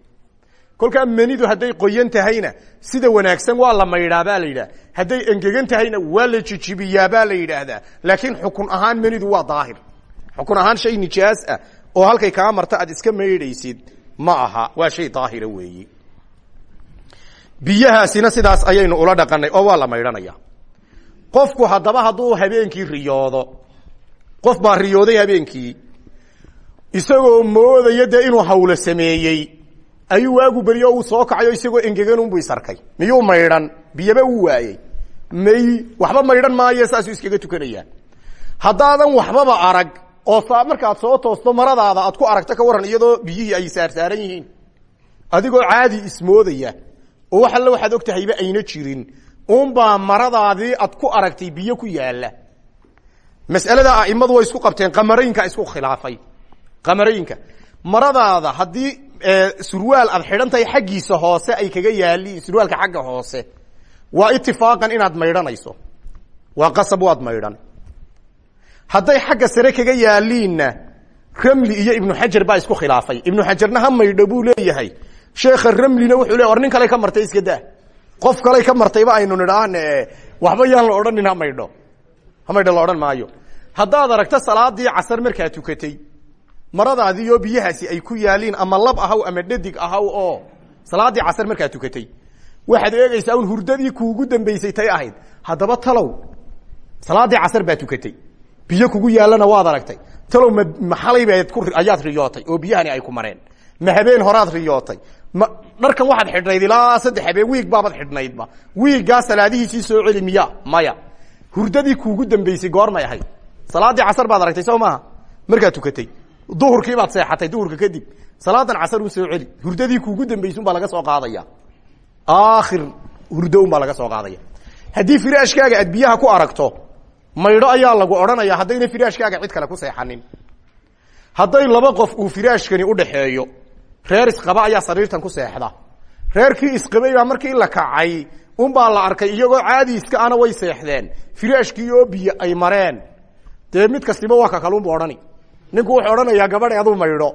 kolkaa menidu hadday qoyan tahayna sida wanaagsan waa la maydhaa baa la yidhaha hadday engegan tahayna waa la jijibiyaa baa la yidhaahdaa. Laakiin xukun ahaan menidu waa daahir. Xukun ahaan shay nijaas ah oo halkay kaa marta aad iska maydhaysid ma aha waa shay daahira weeyi. Biyahaasina sidaas ayaynu ula dhaqanay oo waa la maydhanaya. Qofku haddaba hadduu habeenkii riyoodo qof baa riyooday habeenkii isagoo moodaya dee inuu hawlo sameeyey ayuu waagu beriyo uu soo kacayo isagoo engegan unbu isarkay miyuu maydhan? Biyaba uu waayey. May waxba maydhan maayo saasuu iskaga tukanaya haddaadan waxbaba arag oo saa markaad soo toosto maradaada aad ku aragto ka waran iyadoo biyihii ay saarsaaran yihiin. Adigoo caadi ismoodaya oo wax alle waxaad og ayna jirin. Unbaa maradaadii ad ku aragtay biyo ku yaalla mas'alada aimadu way isku qabteen. Qamaraynka isku khilaafay. Qamarayinka maradaada haddii surwaal aad xidhan tahay xaggiisa hoose ay kaga yaaliin surwaalka xagga hoose. Waa itifaaqan inaad maydhanayso. Waa qasab waad maydhan. Hadday xagga sare kaga yaaliinna ramli iyo ibnu xajar baa isku khilaafay. Ibnu xajarna ha maydho buu leeyahay. Sheekha ramlina wuxuu le war nin kale ka martay iska daa. Qof kale ka martayba aynu nidhaahne waxba yaan la odhanin ha maydho. Ha maydho la odhan maayo. Haddaad aragto salaadii casar markaa tukatay maradaadiioo biyahaasi ay ku yaaliin ama lab ahaw ama dhadig ahaw oo salaadii casar markaa tukatay. Waxaad eegaysaa un hurdadii kuugu dambaysay tay ahayd. Haddaba talow salaadii casar baa tukatay. Biyo kugu yaalana waad aragtay. Talow ma maxalay baad ku ayaad riyootay oo biyahani ay ku mareen. Ma habeen horaad riyootay. Ma dharkan waxaad xidhnayd ilaa saddex habeen wiig baabaad xidhnaydba wiiggaa salaadihiisii soo celi miya maya. Hurdadii kuugu dambaysay goormay ahayd. Salaadii casar baad aragtay soo maaha markaad tukatay duhurkii baad seexatay duhurka kadib salaadan casar un soo celi hurdadii kuugu dambaysay un baa laga soo qaadaya. Aakhir hurdo un baa laga soo qaadaya. Haddii firaashkaaga aad biyaha ku aragto maydho ayaa lagu odhanaya haddayna firaashkaaga cid kale ku seexanin. Hadday laba qof uu firaashkani udhaxeeyo reer isqaba ayaa sariirtan ku seexda. Reerkii isqabay baa markii la kacay unbaa la arkay iyagoo caadi iska ana way seexdeen. Firaashkii oo biyo ay mareen. Dee mid kastiba waa ka kalunbu odhani ninku wuxuu odhanayaa gabadhe aduu maydho.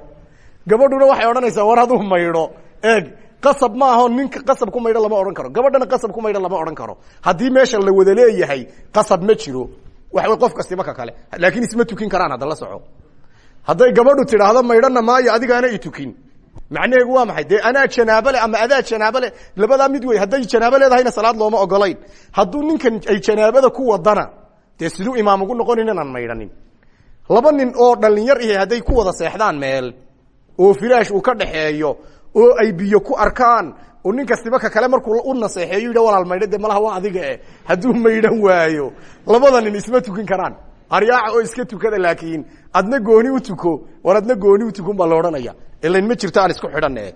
Gabadhuna waxay odhanaysaa war aduu maydho. Eeg qasab ma aho ninka qasab ku maydho lama odhan karo. Gabadhana qasab ku maydho lama odhan karo. Haddii meesha la wada leeyahay qasab ma jiro. Waxaway qof kastiba ka kale. Laakiin isma tukin karaan hadda la soco. Hadday gabadhu tidhaahdo maydhana maayo adigaana i tukin. Macnaheegu waa maxay? Dee anaa janaabale ama adaa janaabale labadaa mid wey hadday janaabo leedahayna salaad looma ogolayn. Hadduu ninkan ay janaabada ku wadana dee siduu imaam ugu noqonin inaan maydhanin laba nin oo dhalinyar ihi hadday ku wada seexdaan meel oo firaash uu ka dhaxeeyo oo ay biyo ku arkaan oo nin kastiba ka kale markuu u naseexeeyo yidha walaal maydho de malaha waa adiga eh hadduu maydhan waayo. Labada nin isma tukin karaan. Aryaaca oo iska tukada laakiin adna gooni u tuko war gooni u tukun baa la ilan ma jirto aan isku xidhanne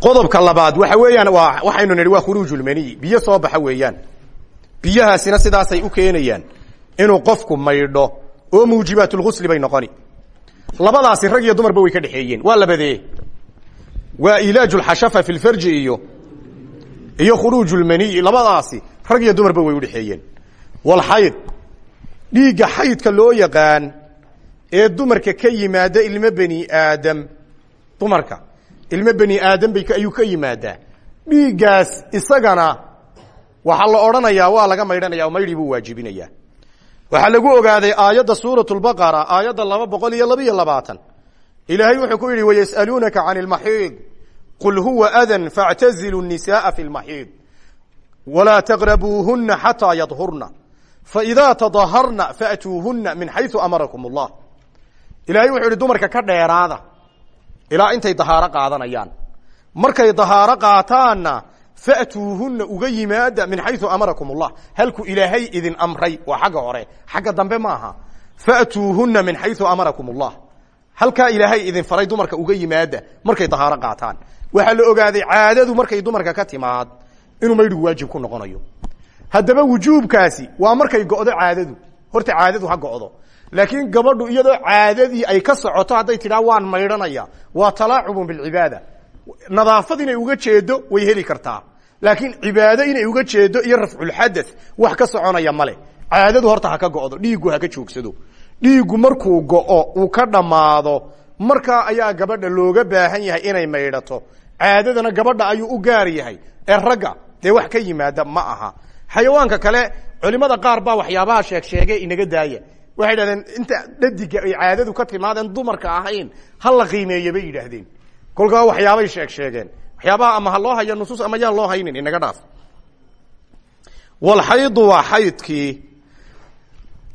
qodobka labaad waxa weeyaan waa waxaynu nidhi waa khuruujulmaniyi biyo soo baxa weeyaan biyahaasina sidaasay u keenayaan inuu qofku maydho oo muujibaatulghusli bay noqoni. Labadaasi rag iyo dumarba way ka dhexeeyeen. Waa labadee. Waa ilaaj lxashafa fi lfarji iyo iyo khuruuj lmaniyi labadaasi rag iyo dumarba way udhexeeyeen walxayd dhiigga xaydka loo yaqaan ee dumarka ka yimaada ilmo bani aadam. Dumarka ilmo bani aadam bay ayuu ka yimaadaa. Dhiiggaas isagana waxaa la odhanayaa waa laga maydhanaya oo maydi buu waajibinaya waxaa lagu ogaaday aayadda suurat lbaqara aayadda laba boqol iyo labiiyo labaatan. Ilaahay wuxuu ku yidhi wayas'aluunaka can lmaxiid qul huwa adan factazilu nisaaa fi lmaxiid walaa taqrabuuhuna xataa yadhurna. Faidaa tadaharna faatuuhuna min xayu amarakum allah ilahay wuxuu yidhi dumarka ka dheeraada. Ilaa intay dahaaro qaadanayaan. Markay dahaaro qaataanna fa'tuuhuna uga yimaada min xayu amarakum اllah halku ilaahay idin amray waa xagga hore. Xagga dambe maaha fa'tuuhuna min xayu amarakum اllah halkaa ilaahay idin faray dumarka uga yimaada markay dahaaro qaataan. Waxaa la ogaaday caadadu markay dumarka ka timaad inuu maydhigu waajib ku noqonayo. Haddaba wujuubkaasi waa markay go'do caadadu. Horta caadadu ha go'do. Laakiin gabadhu iyadoo caadadii ay ka socoto hadday tidhaa waan maydhanaya waa talaacubun bilcibaada nadaafad inay uga jeedo way heli kartaa. Laakiin cibaado inay uga jeedo iyo rafculxada wax ka soconaya male caadadu horta ha ka go'do dhiiggu ha ka joogsado. Dhiiggu markuu go'o uu ka dhammaado markaa ayaa gabadha looga baahan yahay inay maydhato. Caadadana gabadha ayuu u gaar yahay. Ee ragga dee wax ka yimaada ma aha. Xayawaanka kale culimada qaar baa waxyaabaha sheeg sheege inaga daaya waxay idhahdeen inta dhadiga ay caadadu ka timaadeen dumarka ahayn ha la qiimeeye bay yidhaahdeen kolkaa waxyaabay sheeg sheegeen. Waxyaabaha ama ha loo haya nusuus ama yaan loo haynin inaga dhaaf. Walxaydu waa xaydkii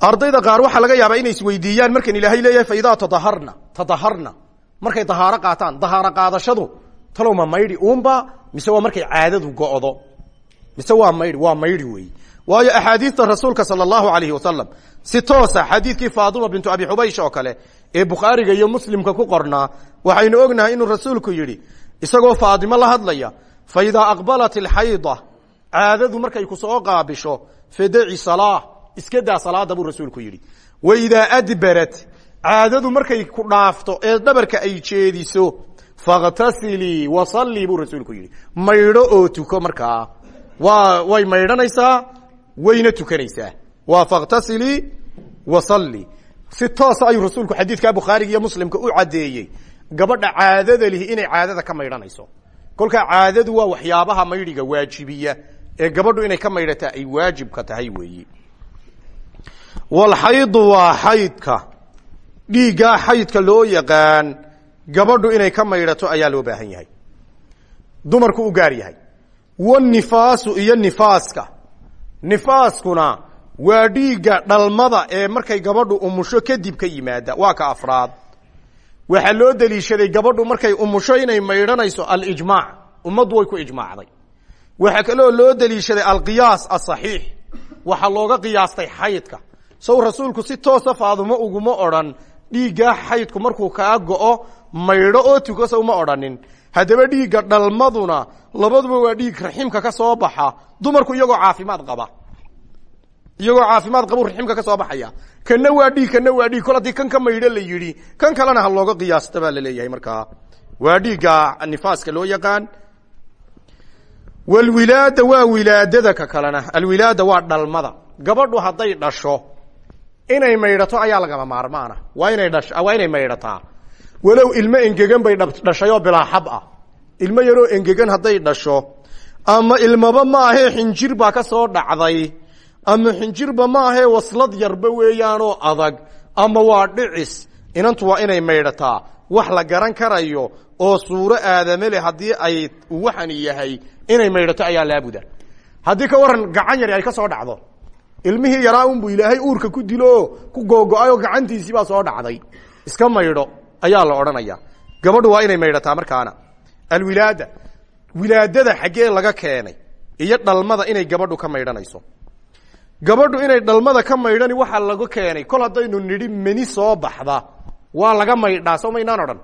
ardayda qaar waxaa laga yaabaa inay isweydiiyaan markan ilaahay leeyahay faidaa tadaharna tadaharna. Markay dahaaro qaataan dahaaro qaadashadu talowma maydhi uunba mise waa markay caadadu go'do. Mise waa maydhi waa maydhi weey. Waayo axaadiista rasuulka sala allahu alayhi wasalam si toosa xadiidkii faaduma bintu abi xubaysh oo kale ee bukhaariga iyo muslimka ku qornaa waxaynu ognahay inuu rasuulku yidhi isagoo faadimo la hadlaya fa idaa aqbalat alxayda caadadu markay ku soo qaabisho fadaci salaa iska daa salaada rasuulku yidhi. Wa idaa adbarat caadadu markay ku dhaafto ee dhabarka ay jeediso fakhtasilii wasallii buu rasuulku yidhi. Maydho oo tuko markaa waa way maydhanaysaa wayna tukanaysaa. Waa fakhtasilii wasalli si toosa ayuu rasuulku xadiidkaa bukhaariga iyo muslimka u caddeeyey gabadha caadada lihi inay caadada ka maydhanayso. Kolkaa caadadu waa waxyaabaha maydhiga waajibiya ee gabadhu inay ka maydhataa ay waajibka tahay weeyi. Walxaydu waa xaydka dhiiggaa xaydka loo yaqaan gabadhu inay ka maydhato ayaa loo baahan yahay. Dumarku u gaar yahay. Wanifaasu iyo nifaaska. Nifaaskuna waa dhiigga dhalmada ee markay gabadhu umusho kadib ka yimaada. Waa ka afraad waxaa loo deliishaday gabadhu markay umusho inay maydhanayso alijmaac ummaddu way ku ijmaacday. Waxaa kaloo loo deliishaday alqiyaas asaxiix waxaa looga qiyaastay xaydka. Sow rasuulku si toosa faadumo uguma odhan dhiiggaa xaydku markuu kaa go'o maydho oo tuko sow ma odhanin. Haddaba dhiigga dhalmaduna labaduba waa dhiig raximka ka soo baxa dumarku iyagoo caafimaad qaba iyagoo caafimaad qabu raximka ka soo baxaya. Kanna waa dhiig kanna waa dhiig kol haddii kan ka maydho la yidhi kan kalena ha looga qiyaasta baa la leeyahay markaa waa dhiigga nifaaska loo yaqaan. Walwilaada waa wilaadada ka kalena. Alwilaada waa dhalmada. Gabadhu hadday dhasho inay maydhato ayaa lagama maarmaana. Waa inay dhash waa inay maydhataa walow ilmo engegan bay dhashayoo bilaa ah. Ilmo yaroo engegan hadday dhasho ama ilmaba maahee xinjir baa ka soo dhacday ama xinjirba maahee waslad yarba weeyaanoo adag. Ama waa dhicis. Inantu waa inay maydhataa. Wax la garan karayo oo suuro aadame leh haddii ay waxan yahay inay maydhato ayaa laabuda. Haddii ka waran gacan yari ay ka soo dhacdo ilmihii yaraa unbu ilaahay uurka ku dilo oo ku googo-ayoo gacantiisii baa soo dhacday. Iska maydho ayaa la odhanaya. Gabadhu waa inay maydhataa markaana. Alwilaada. Wilaadada xaggee laga keenay iyo dhalmada inay gabadhu ka maydhanayso gabadhu inay dhalmada ka maydhani waxaa laga keenay. Kol haddaynu nidhi meni soo baxda. Waa laga maydhaa soo maynaan odhan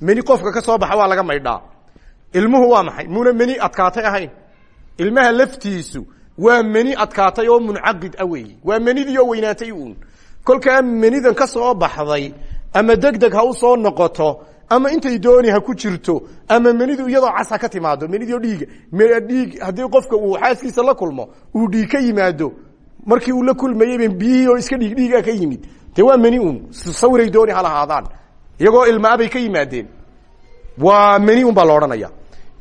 meni qofka ka soo baxa waa laga maydhaa. Ilmuhu waa maxay? Muuna meni adkaatay ahayn. Ilmaha laftiisu waa meni adkaatay oo muncaqid a weeye. Waa menidii oo weynaatay uun. Kolkaa menidan ka soo baxday ama deg deg ha u soo noqoto ama intay dooni ha ku jirto ama menidu iyadoo cas ha ka timaado menidio dhiiga dhiig haddii qofka uu xaaskiisa la kulmo uu dhiig ka yimaado markii uu la kulmayeyba biyihii oo iska dhiig dhiiga ka yimid. Dee waa meni un sawiray dooni ha lahaadaan iyagoo ilmaabay ka yimaadeen. Waa meni un baa la odhanaya.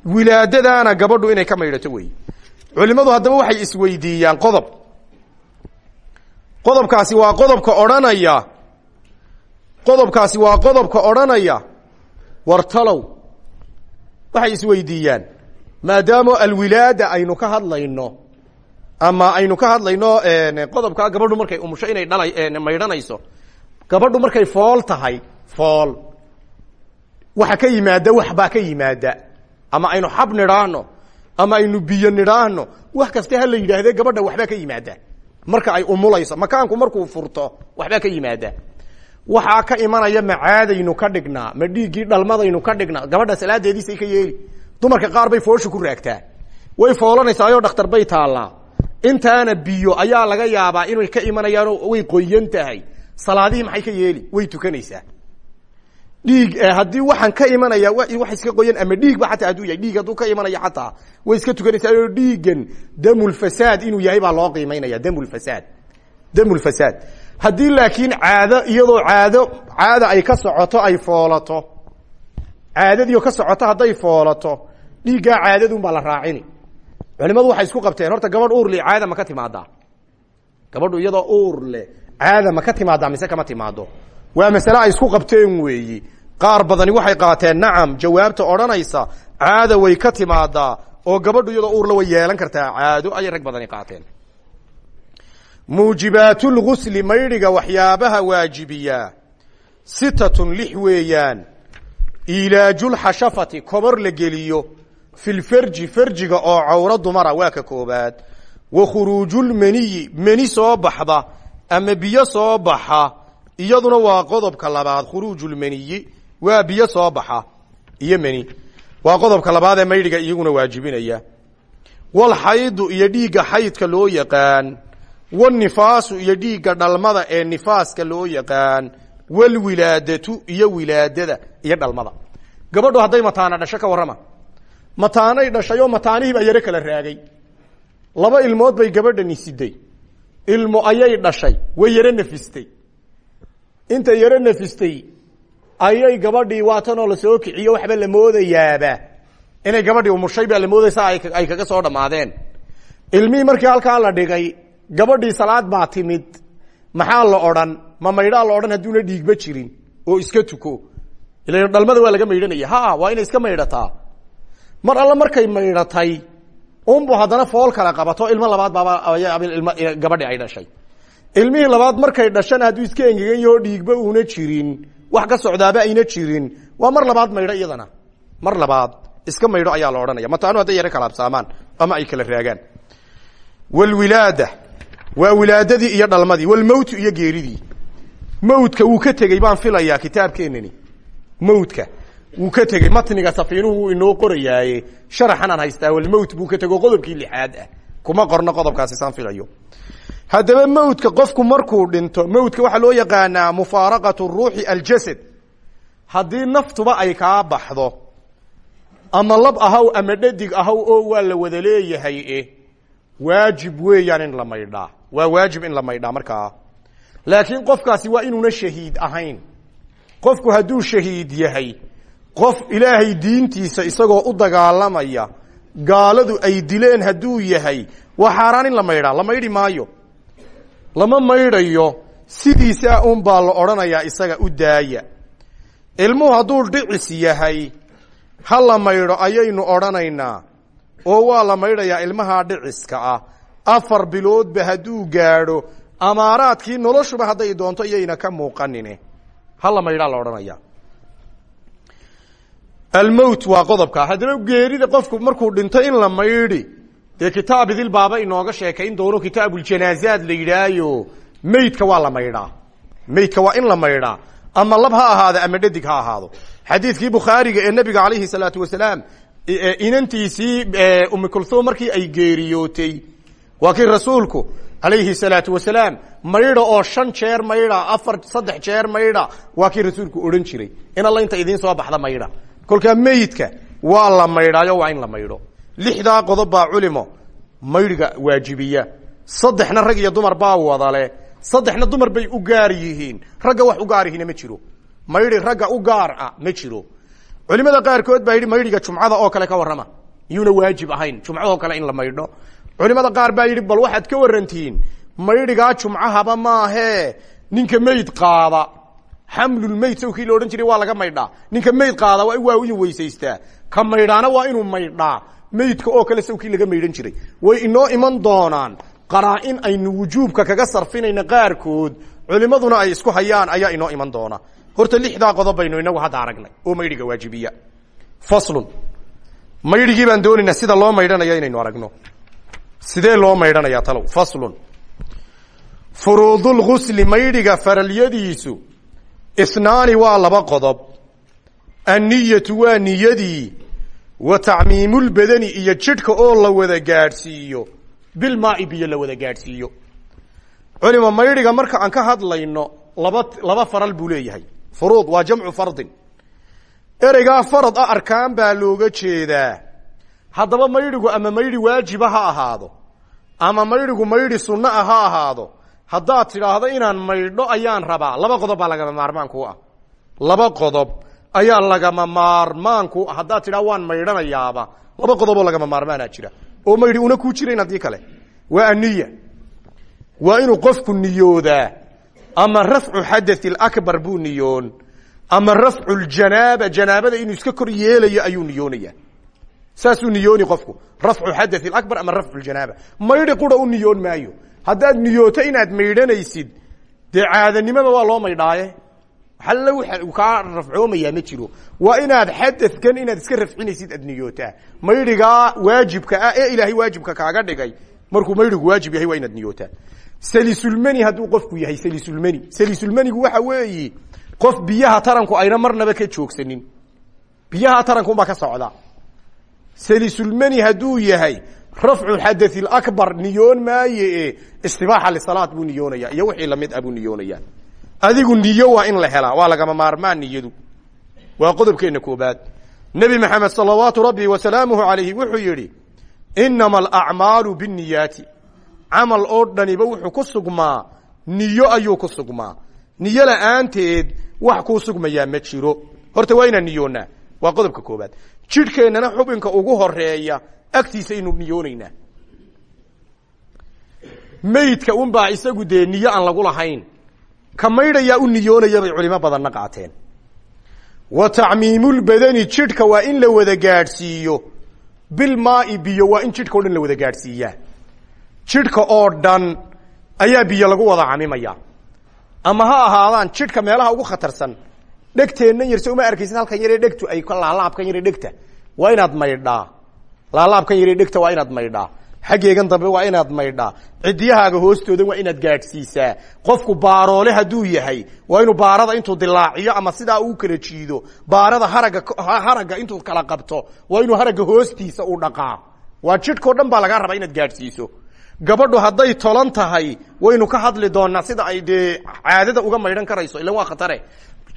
Wilaadadaana gabadhu inay ka maydhato wey culimadu haddaba waxay isweydiiyaan qodob. Qodobkaasi waa qodobka odhanaya. Qodobkaasi waa qodobka odhanaya. Wartalow waxay isweydiiyaan maadaamo alwilaada aynu ka hadlayno ama aynu ka hadlayno qodobkaa gabadhu markay umusho inay dhalay maydhanayso. Gabadhu markay fool tahay fool. Waxa ka yimaada waxbaa ka yimaada. Ama aynu xab nidhaahno ama aynu biyo nidhaahno wax kasta ha la yidhaahde gabadha waxbaa ka yimaada. Marka ay umulayso makaanku markuu furto waxbaa ka yimaada. Waxaa ka imanaya macaadaynu ka dhignaa ma dhiiggii dhalmadaynu ka dhignaa gabadha salaadeediisay ka yeeli. Dumarka qaar bay foosha ku raagtaa. Way foolanaysaayoo dhakhtar bay taallaa intaana biyo ayaa laga yaabaa inay ka imanayaanoo way qoyan tahay salaadihii maxay ka yeeli? Way tukanaysaa. Dhiig haddii waxaan ka imanaya wax iska qoyan ama dhiig ba xataa hadduu yahay. Dhiig hadduu ka imanaya xataa way iska tukanaysaa. Oo dhiigan damulfasaad inuu yahay baa loo qiimaynaya damulfasaad damulfasaad haddii laakiin caado iyadoo caado caada ay ka socoto ay foolato. Caadadiio ka socoto hadday foolato. Dhiiggaa caadadun baa la raacini culimadu waxay isku qabteen. Horta gabadh uur caada ma ka timaadaa gabadhu iyadoo uur leh caada ma ka timaadaa mise kama timaado waa masale ay isku qabteen weeyi. Qaar badani waxay qaateen nacam jawaabta odhanaysa caada way ka timaadaa oo gabadhu iyadoo uurle way yeelan kartaa caado ayay rag badani qaateen. Muujibaatulgusli maydhiga waxyaabaha waajibiyaa sitatun lix weeyaan. Ilaajulxashafati kobor la geliyo filfarji farjiga oo cawro dumara waa ka koobaad. Wa khuruujulmeniyi meni soo baxda ama biyo soo baxa iyaduna waa qodobka labaad khuruujulmeniyi waa biyo soo baxa iyo meni waa qodobka labaad ee maydhiga iyaguna waajibinaya. Walxaydu iyo dhiigga xaydka loo yaqaan walnifaasu iyo dhiigga dhalmada ee nifaaska loo yaqaan walwilaadatu iyo wilaadada iyo dhalmada. Gabadhu hadday mataana dhasho ka warrama mataanay dhashayoo mataanihii baa yaro kala raagay. Laba ilmood bay gabadhani siday ilmo ayay dhashay way yaro nafistay. Intay yaro nafistay ayay gabadhii waatanoo la soo kiciyo waxba la moodayaaba. Inay gabadhii umushay baa la moodaysa ay kaga soo dhammaadeen ilmihii markii halkaa la dhigay gabadhii salaad baa timid. Maxaa la odhan? Ma maydhaa la odhan hadduuna dhiigba jirin oo iska tuko. Ila dhalmada waa laga maydhanaya. Ha waa inay iska maydhataa mar alle markay maydhatay unbu haddana fool kale qabato. Ilmo labaad baaba gabadhi ay dhashay. Ilmihii labaad markay dhashana hadduu iska engegan yahoo dhiigba uuna jirin. Wax ka socdaaba ayna jirin. Waa mar labaad maydho iyadana. Mar labaad iska maydho ayaa la odhanaya. Mataanu hadday yaro kalaabsaamaan ama ay kala raagaan. Walwilaada waa wilaadadii iyo dhalmadii. Walmowtu iyo geeridii. Mawdka wuu ka tegey baan filayaa kitaabkeenani mawdka wuu ka tegey. Matniga safiinuhu wuu inoo qorayaaye. Sharaxanaan haystaa walmowt buu ka tego qodobkii lixaad ah. Kuma qorno qodobkaasi saan filayo. Haddaba mowtka qofku markuu dhinto mowtka waxaa loo yaqaanaa mufaaraqatu ruuxi aljasad. Haddii naftuba ay kaa baxdo ama lab ahaw ama dhadig ahaw oo waa la wada leeyahay e waajib weeyaan in la maydhaa. Waa waajib in la maydhaa markaa. Laakiin qofkaasi waa inuuna shahiid ahayn. Qofku hadduu shahiid yahay qof ilaahay diintiisa isagoo u dagaalamaya gaaladu ay dileen hadduu yahay waa xaaraan in la maydhaa la maydhi maayo. Lama maydhayo sidiisaa un baa la odhanayaa isaga u daaya. Ilmuhu hadduu dhicis yahay ha la maydho ayaynu odhanaynaa oo waa la maydhayaa ilmaha dhiciska ah. Afar biloodba hadduu gaadho amaaraadkii noloshuba hadday doonto iyayna ka muuqanine ha la maydhaa la odhanaya almowt waa qodobka. Haddaba geerida qofku markuu dhinto in la maydhi dee kitaab idil baaba inooga sheekayn doono kitaabuljanaazaaad la yidhaayo. Meydka waa la maydhaa meydka waa in la maydhaa ama lab ha ahaado ama dhadig ha ahaado. Xadiidkii bukhaariga ee nabiga calayhi salaatu wasalaam inantiisii umi kulthum markii ay geeriyootay. Waa rasuulku calayhi salaatu wasalaam maydha oo shan jeer maydha afar saddex jeer maydha waa rasuulku odhan jiray. In alla inta idiin soo baxda maydha kolkaa meydka waa la maydhaayo waa in la maydho. Lixdaa qodob baa culimo maydhiga waajibiya. Saddexna rag iyo dumar baa wadale. Saddexna dumar bay u gaar yihiin. Ragga wax u gaarihina ma jiro. Maydhi ragga u gaar ah ma jiro. Culimada qaarkood baa yidhi maydhiga jumcada oo kale ka warrama. Yuuna waajib ahayn. Jumcadoo kale in la maydho. Culimada qaar baa yidhi bal waxaad ka warantihiin maydhigaa jumcahaba maahee ninka meyd qaada xamlulmeyd sawkii la odhan jiray waa laga maydhaa. Ninka meyd qaada waa waa inuu weysaystaa. Ka maydhaana waa inuu maydhaa. Meydka oo kale sawkii laga maydhan jiray. Way inoo iman doonaan qaraa-in aynu wujuubka kaga sarfinayna qaarkood culimaduna ay isku hayaan ayaa inoo iman doona. Horta lixdaa qodob baynu inagu hadda aragnay oo maydhiga waajibiya. Faslun. Maydhigii baan doonaynaa sida loo maydhanaya inaynu aragno. Sidee loo maydhanaya talow? Faslun. Furuudulgusli maydhiga faralyadiisu isnaani waa laba qodob. Anniyatu waa niyadii wa tacmiimulbadani iyo jidhka oo la wada gaadhsiiyo. Bilmaai biyo la wada gaadhsiiyo. Culima maydhiga marka aan ka hadlayno laba laba faral buu leeyahay. Furuud waa jamcu fardin. Ereygaa farad ah arkaan baa looga jeedaa. Haddaba maydhigu ama maydhi waajiba ha ahaado ama maydhigu maydhi sunno ah ha ahaado haddaad tidhaahdo inaan maydho ayaan rabaa. Laba qodob baa lagama maarmaanku ah. Laba qodob ayaa lagama maarmaanku ah. Haddaad tidhahdo waan maydhanayaaba laba qodoboo lagama maarmaanaa jira. Oo maydhi una kuu jirayn haddii kale. Waa aniya waa inuu qofku niyoodaa. Ama rafcu xadathi akbar buu niyoon. Ama rafcu ljanaaba janaabada inuu iska kor yeelayo ayuu niyoonaya. Saasuu niyooni qofku. Rafcu xadathi akbar ama rafcu ljanaaba maydhi qura u niyoon maayo haddaad niyooto inaad maydhanaysid dee waa loo maydhaaye. Alle waxa uu rafcoomayaa ma jiro. Waa inaad xadadkan inaad iska rafcinaysid aad niyootaa. Waajibka ah ee ilaahay waajibka kaaga dhigay markuu maydhigu waajib yahay waa inaad niyootaa. Salisulmani hadduu qofku yahay salisulmani salisulmanigu waxa weeyi qof biyaha taranku ayna marnaba ka joogsanin. Biyaha tarankunbaa ka socda salisulmani hadduu yahay rafcu xadathi akbar niyoon maaye e istibaaxa lisalaad buu niyoonaya iyo wixii la mid ah buu niyoonaya adigu niyo waa in la helaa waa lagama maarmaan niyadu waa qodobkeena koobaad nebi maxamed salawaatu rabbi wasalaamuhu alayhi wuxuu yihi inama alacmaalu biniyaati camal oo dhaniba wuxuu ku sugmaa niyo ayuu ku sugmaa niyo la'aanteed jidhkeennana xubinka ugu horreeya agtiisa aynu niyoonaynaa meydka unbaa isagu dee niyo aan lagu lahayn. Ka maydhayaa u niyoonaya bay culimo badanna qaateen. Wa tacmiimulbadani jidhka waa in la wada gaadhsiiyo. Bilmaai biyo waa in jidhka o dhan la wada gaadhsiiyaa. Jidhka oo dhan ayaa biyo lagu wada camimaya ama ha ahaadaan jidhka meelaha ugu khatarsan dhegteennan yarse uma arkaysid halkan yaree dhegtu ay laalaabkan yare dhegta. Waa inaad maydhaa. Laalaabkan yare dhegta waa inaad maydhaa. Xaggeegan dambe waa inaad maydhaa. Cidiyahaaga hoostooda waa inaad gaadhsiisaa. Qofku baaroole hadduu yahay waa inuu baarada intuu dilaaciyo ama sidaa uu kala jiido baarada haraga haragga intuu kala qabto waa inuu haragga hoostiisa u dhaqaa. Waa jidhkao dhan baa lagaa rabaa inaad gaadhsiiso. Gabadhu hadday tolan tahay waynu ka hadli doonaa sida ay dee caadada uga maydhan karayso ilan waa khatare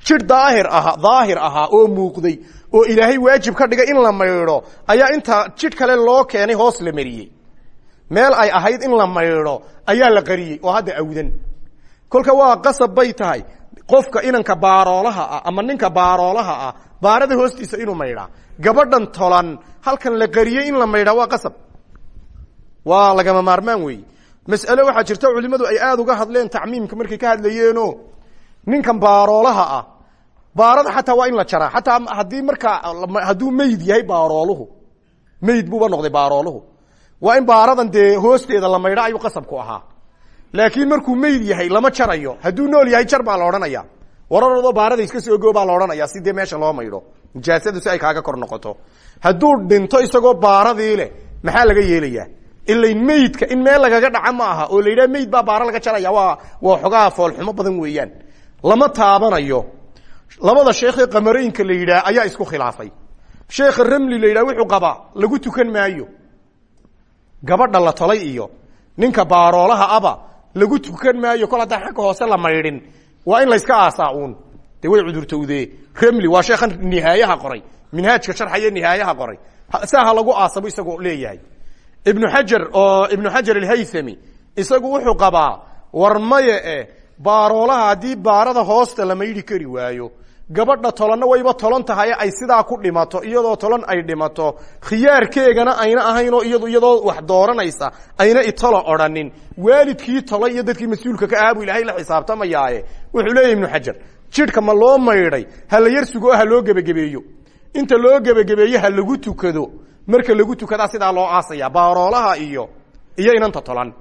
jidh daahir aha daahir ahaa oo muuqday oo ilaahay waajib ka dhigay in la maydho ayaa inta jidh kale loo keenay hoos la mariyey. Meel ay ahayd in la maydho ayaa la qariyey oo hadda awdan kolka waa qasab bay tahay. Qofka inanka baaroolaha ah ama ninka baaroolaha ah baarada hoostiisa inuu maydhaa gabadhan tolan halkan la qariyey in la maydhaa waa qasab. Waa lagama maarmaan weeye. Mas'ale waxaa jirta culimadu ay aada uga hadleen tacmiimka markay ka hadlayeeno ninkan baaroolaha ah. Baarada xataa waa in la jaraa. Xataa haddii markaa hadduu meyd yahay baarooluhu meyd buuba noqday baarooluhu waa in baaradan dee hoosteeda la maydho ayuu qasabku ahaa. Laakiin markuu meyd yahay lama jarayo. Hadduu nool yahay jar baa la odhanaya. Wararadoo baarada iska soo goo baa la odhanaya si dee meesha loo maydho. Nijaasadu si ay kaaga kor noqoto. Hadduu dhinto isagoo baaradii leh maxaa laga yeelayaa? Ilain meydka in meel lagaga dhaca ma aha oo la yidhaha meyd baa baara laga jaraya waa waa xogaha foolxumo badan weeyaan lama taabanayo. Labada sheekhee qamareynka la yidhaah ayaa isku khilaafay. Sheekha ramli la yidhah wuxuu qabaa lagu tukan maayo. Gabadha la tolay iyo ninka baaroolaha aba lagu tukan maayo. Kol haddaan xagga hoose la maydhin waa in layska aasaa uun. Dee way cudurtowdee ramli waa sheekhan nihaayaha qoray. Minhaajka sharxaye nihaayaha qoray. Saa ha lagu aasabo isagoo leeyahay. Ibnu xajar oo ibnu xajar alhaythami isagu wuxuu qabaa war maye eh baaroolaha haddii baarada hoosta la maydhi kari waayo. Gabadha tolanna wayba tolan tahay ay sidaa ku dhimato iyadoo tolan ay dhimato. Khiyaarkeegana ayna ahaynoo iyadu iyadoo wax dooranaysa ayna itolo odhanin waalidkii tolay iyo dadkii mas'uulka ka ahaa buu ilaahay la xisaabtamayaaye wuxuu leeyahy ibnu xajar jidhka ma loo maydhay ha la yar sugo ha loo gebagebeeyo. Inta loo gebagebeeyo ha lagu tukado. Marka lagu tukadaa sidaa loo aasaya baaroolaha iyo iyo inanta tolan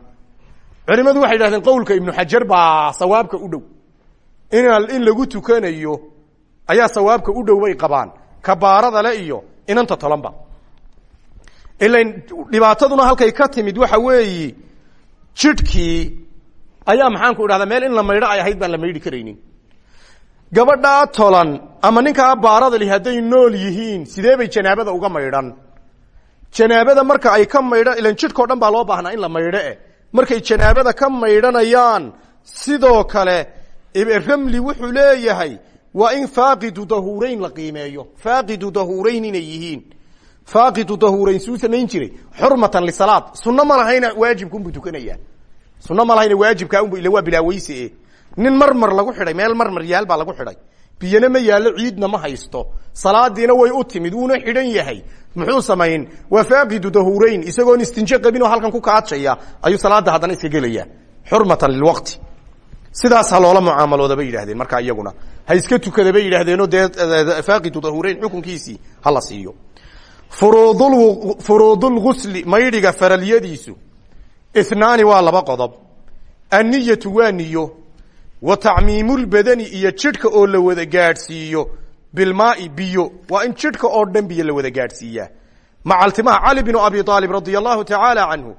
culimadu waxay yidhahdeen qowlka ibnu xajar baa sawaabka u dhow. In in lagu tukanayo ayaa sawaabka u dhow bay qabaan. Kabaarada le iyo inanta tolanba ilan dhibaataduna halkay ka timid waxa weeyi jidhkii ayaa maxaanku idhahdaa meel in la maydho ay ahayd baan la maydhi karaynin. Gabadhaa tolan ama ninkaa baarada li hadday nool yihiin sidee bay janaabada uga maydhan? Janaabada marka ay ka maydhan ilan jidhkao dhan baa loo baahnaa in la maydho eh markay janaabada ka maydhanayaan sidoo kale ramli wuxuu leeyahay waa in faaqidu dahuurayn la qiimeeyo. Faaqidu dahuurayn inay yihiin. Faaqidu dahuurayn suu samayn jiray. Xurmatan lisalaad sunno ma lahayna waajibkaunbuu tukanayaa sunno ma lahayna waajibkaa ila waa bilaaweyse e nin marmar lagu xidhay meel marmar yaal baa lagu xidhay. Biyana ma yaallo ciidna ma haysto. Salaadiina way u timid wuuna xidhan yahay muxuu samayn? Waa faaqidu dahuurayn isagoon istinje qabin oo halkan ku kaajaya ayuu salaada haddana iska gelaya xurmatan lilwaqti sidaas ha loola mucaamalooda bay yidhahdeen markaa iyaguna. Ha iska tukada bay yidhaahdeenoo dee faaqidu dahuurayn xukunkiisii ha la siiyo. Furuudul furuudulgusli maydhiga faralyadiisu. Inaani waa laba qodob. Anniyatu waa niyo. Wa tacmiimulbadani iyo jidhka oo la wada gaadhsiiyo bilmaai biyo waa in jidhka oo dhan biyo la wada gaadhsiiyaa macaltimaha cali binu abi aalib radia tacaala canhu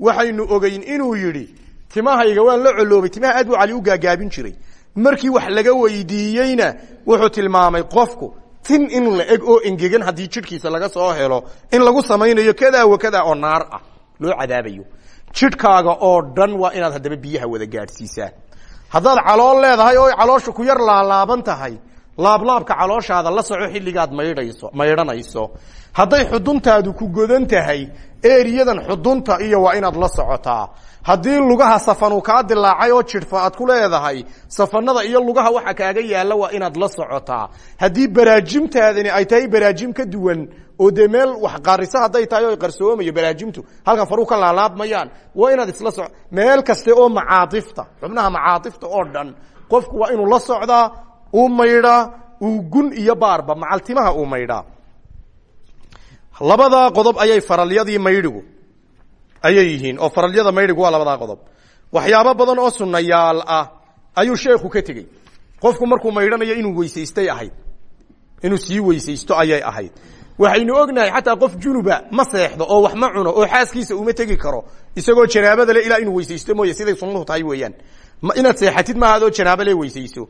waxaynu ogeyn inuu yidhi timahayga waan la coloobay timaha aad buu cali u gaagaabin jiray markii wax laga weydiiyeyna wuxuu tilmaamay qofku tin in la eg oo engegan haddii jidhkiisa laga soo helo in lagu samaynayo kadaa wa oo naar ah loo cadaabayo jidhkaaga oo dhan waa inaad haddaba biyaha wada gaadhsiisaa haddaad calool leedahay oo caloosha ku yar laalaaban tahay laablaabka calooshaada la soco xilligaad maydhayso maydhanayso. Hadday xuduntaadu ku godan tahay eriyadan xudunta iyo waa inaad la socotaa. Haddii lugaha safanu kaa dilaacay oo jidhfa aad ku leedahay safanada iyo lugaha waxa kaaga yaalla waa inaad la socotaa. Haddii baraajimtaadani ay tahay baraajim ka duwan oo dee meel wax qarisa hadday tahay oo qarsoomayo baraajimtu halkan faruu ka laalaabmayaan waa inaad isla so meel kaste oo macaaifta xubnaha macaaifta oo dhan qofku waa inuu la socdaa uu maydhaa uu gun iyo baarba macaltimaha uu maydhaa labadaa qodob ayay faralyadii maydhigu ayay yihiin oo faralyada maydhigu waa labadaa qodob. Waxyaabo badan oo sunayaal ah ayuu sheekhu ka tegey. Qofku markuu maydhanayo inuu weysaystay ahayd inuu sii weysaysto ayay ahayd. Waxaynu ognahay xataa qof junuba ma seexdo oo wax ma cuno oo xaaskiisa uma tegi karo isagoo janaabada le ilaa inuu weysaysto mooye siday sunnuhu tahay weeyaan. Inaad seexatid maaha adoo janaabo le weysayso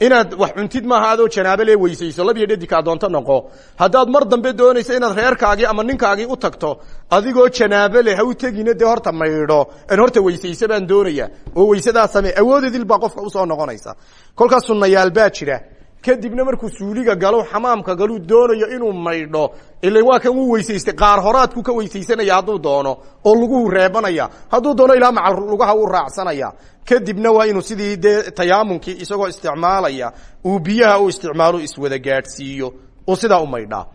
inaad wax cuntid maaha adoo janaabo le weysayso labiyo dhadikaa doonto noqo. Haddaad mar dambe doonayso inaad reerkaagii ama ninkaagii u tagto adigoo janaabo leh ha u tegina dee horta maydho an horta weysayso baan doonaya oo weysadaa samee awoodedil baa qofka u soo noqonaysa. Kolkaas sunnayaal baa jira kadibna markuu suuliga galo xamaamka galuu doonayo inuu maydho. Ila waa kan uu weysaystay qaar horaadku ka weysaysanaya hadduu doono oo luguhu reebanaya. Hadduu doono ilaa macal lugaha uu raacsanaya. Kadibna waa inuu sidii tayaamunkii isagoo isticmaalaya uu biyaha u isticmaalo iswada gaadhsiiyo oo sidaa u maydhaa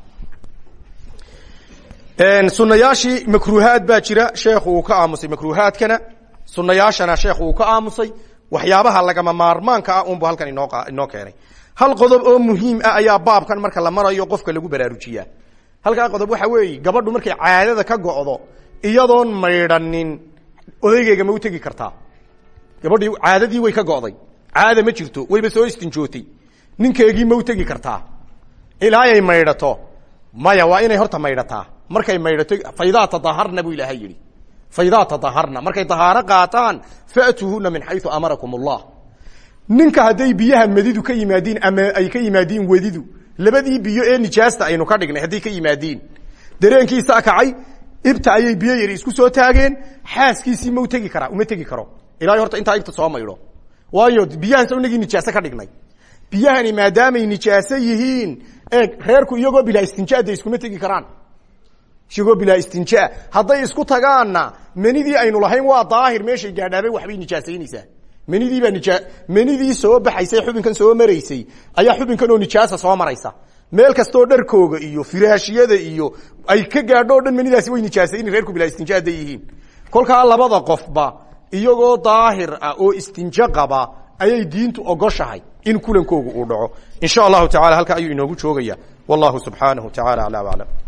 sunayaashii makruuhaad baa jira. Sheekhu uu ka aamusay makruuhaadkana. Sunayaashana sheekhu uu ka aamusay. Waxyaabaha lagama maarmaanka ah unbu halkan inoo keenay hal qodob oo muhiim ah ayaa baabkan marka la marayo qofka lagu baraarujiyaa halkaa qodob waxa weeye gabadhu markay caadada ka go'do iyadoon maydhanin odaygeyga ma u tegi kartaa. Gabadhii caadadii way ka go'day. Caada ma jirto wayba soo istinjootay. Ninkeegii ma u tegi kartaa. Ilaayay maydhato. Maya waa inay horta maydhataa. Markay maydhato faydaa tadaharna buu ilaahay yidhi. Faydaa tadaharna. Markay dahaaro qaataan fa'tuuhuna min xayu amarakum allah ninka hadday biyaha madidu ka yimaadiin ama ay ka yimaadiin wedidu labadii biyo ee nijaasta aynu ka dhignay hadday ka yimaadiin dareenkiisaa kacay ibta ayay biyo yari isku soo taageen xaaskiisii ma u tegi karaa uma tegi karo. Ilahay horta intaa igta soo maydho waayo biyahan sa inagii nijaaso ka dhignay. Biyahani maadaamay nijaaso yihiin eeg reerku iyagoo bilaa istinjaada iskuma tegi karaan. Isagoo bilaa istinjaa. Hadday isku tagaanna menidii aynu lahayn waa daahir meeshay gaadhaabay waxbay nijaasaynaysaa menidii baa nija menidii soo baxaysay xubinkan soo maraysay ayaa xubinkan oo nijaasa soo maraysa. Meel kastoo dharkooga iyo firaashiyada iyo ay ka gaadho o dhan menidaasi way nijaasayni reerku bilaa istinja hadday yihiin. Kolkaa labada qofba iyagoo daahir ah oo istinjo qaba ayay diintu ogoshahay in kulankoogu uu dhaco. In sha allahu tacala halkaa ayuu inoogu joogaya. Wallahu subxaanahu tacala aclaa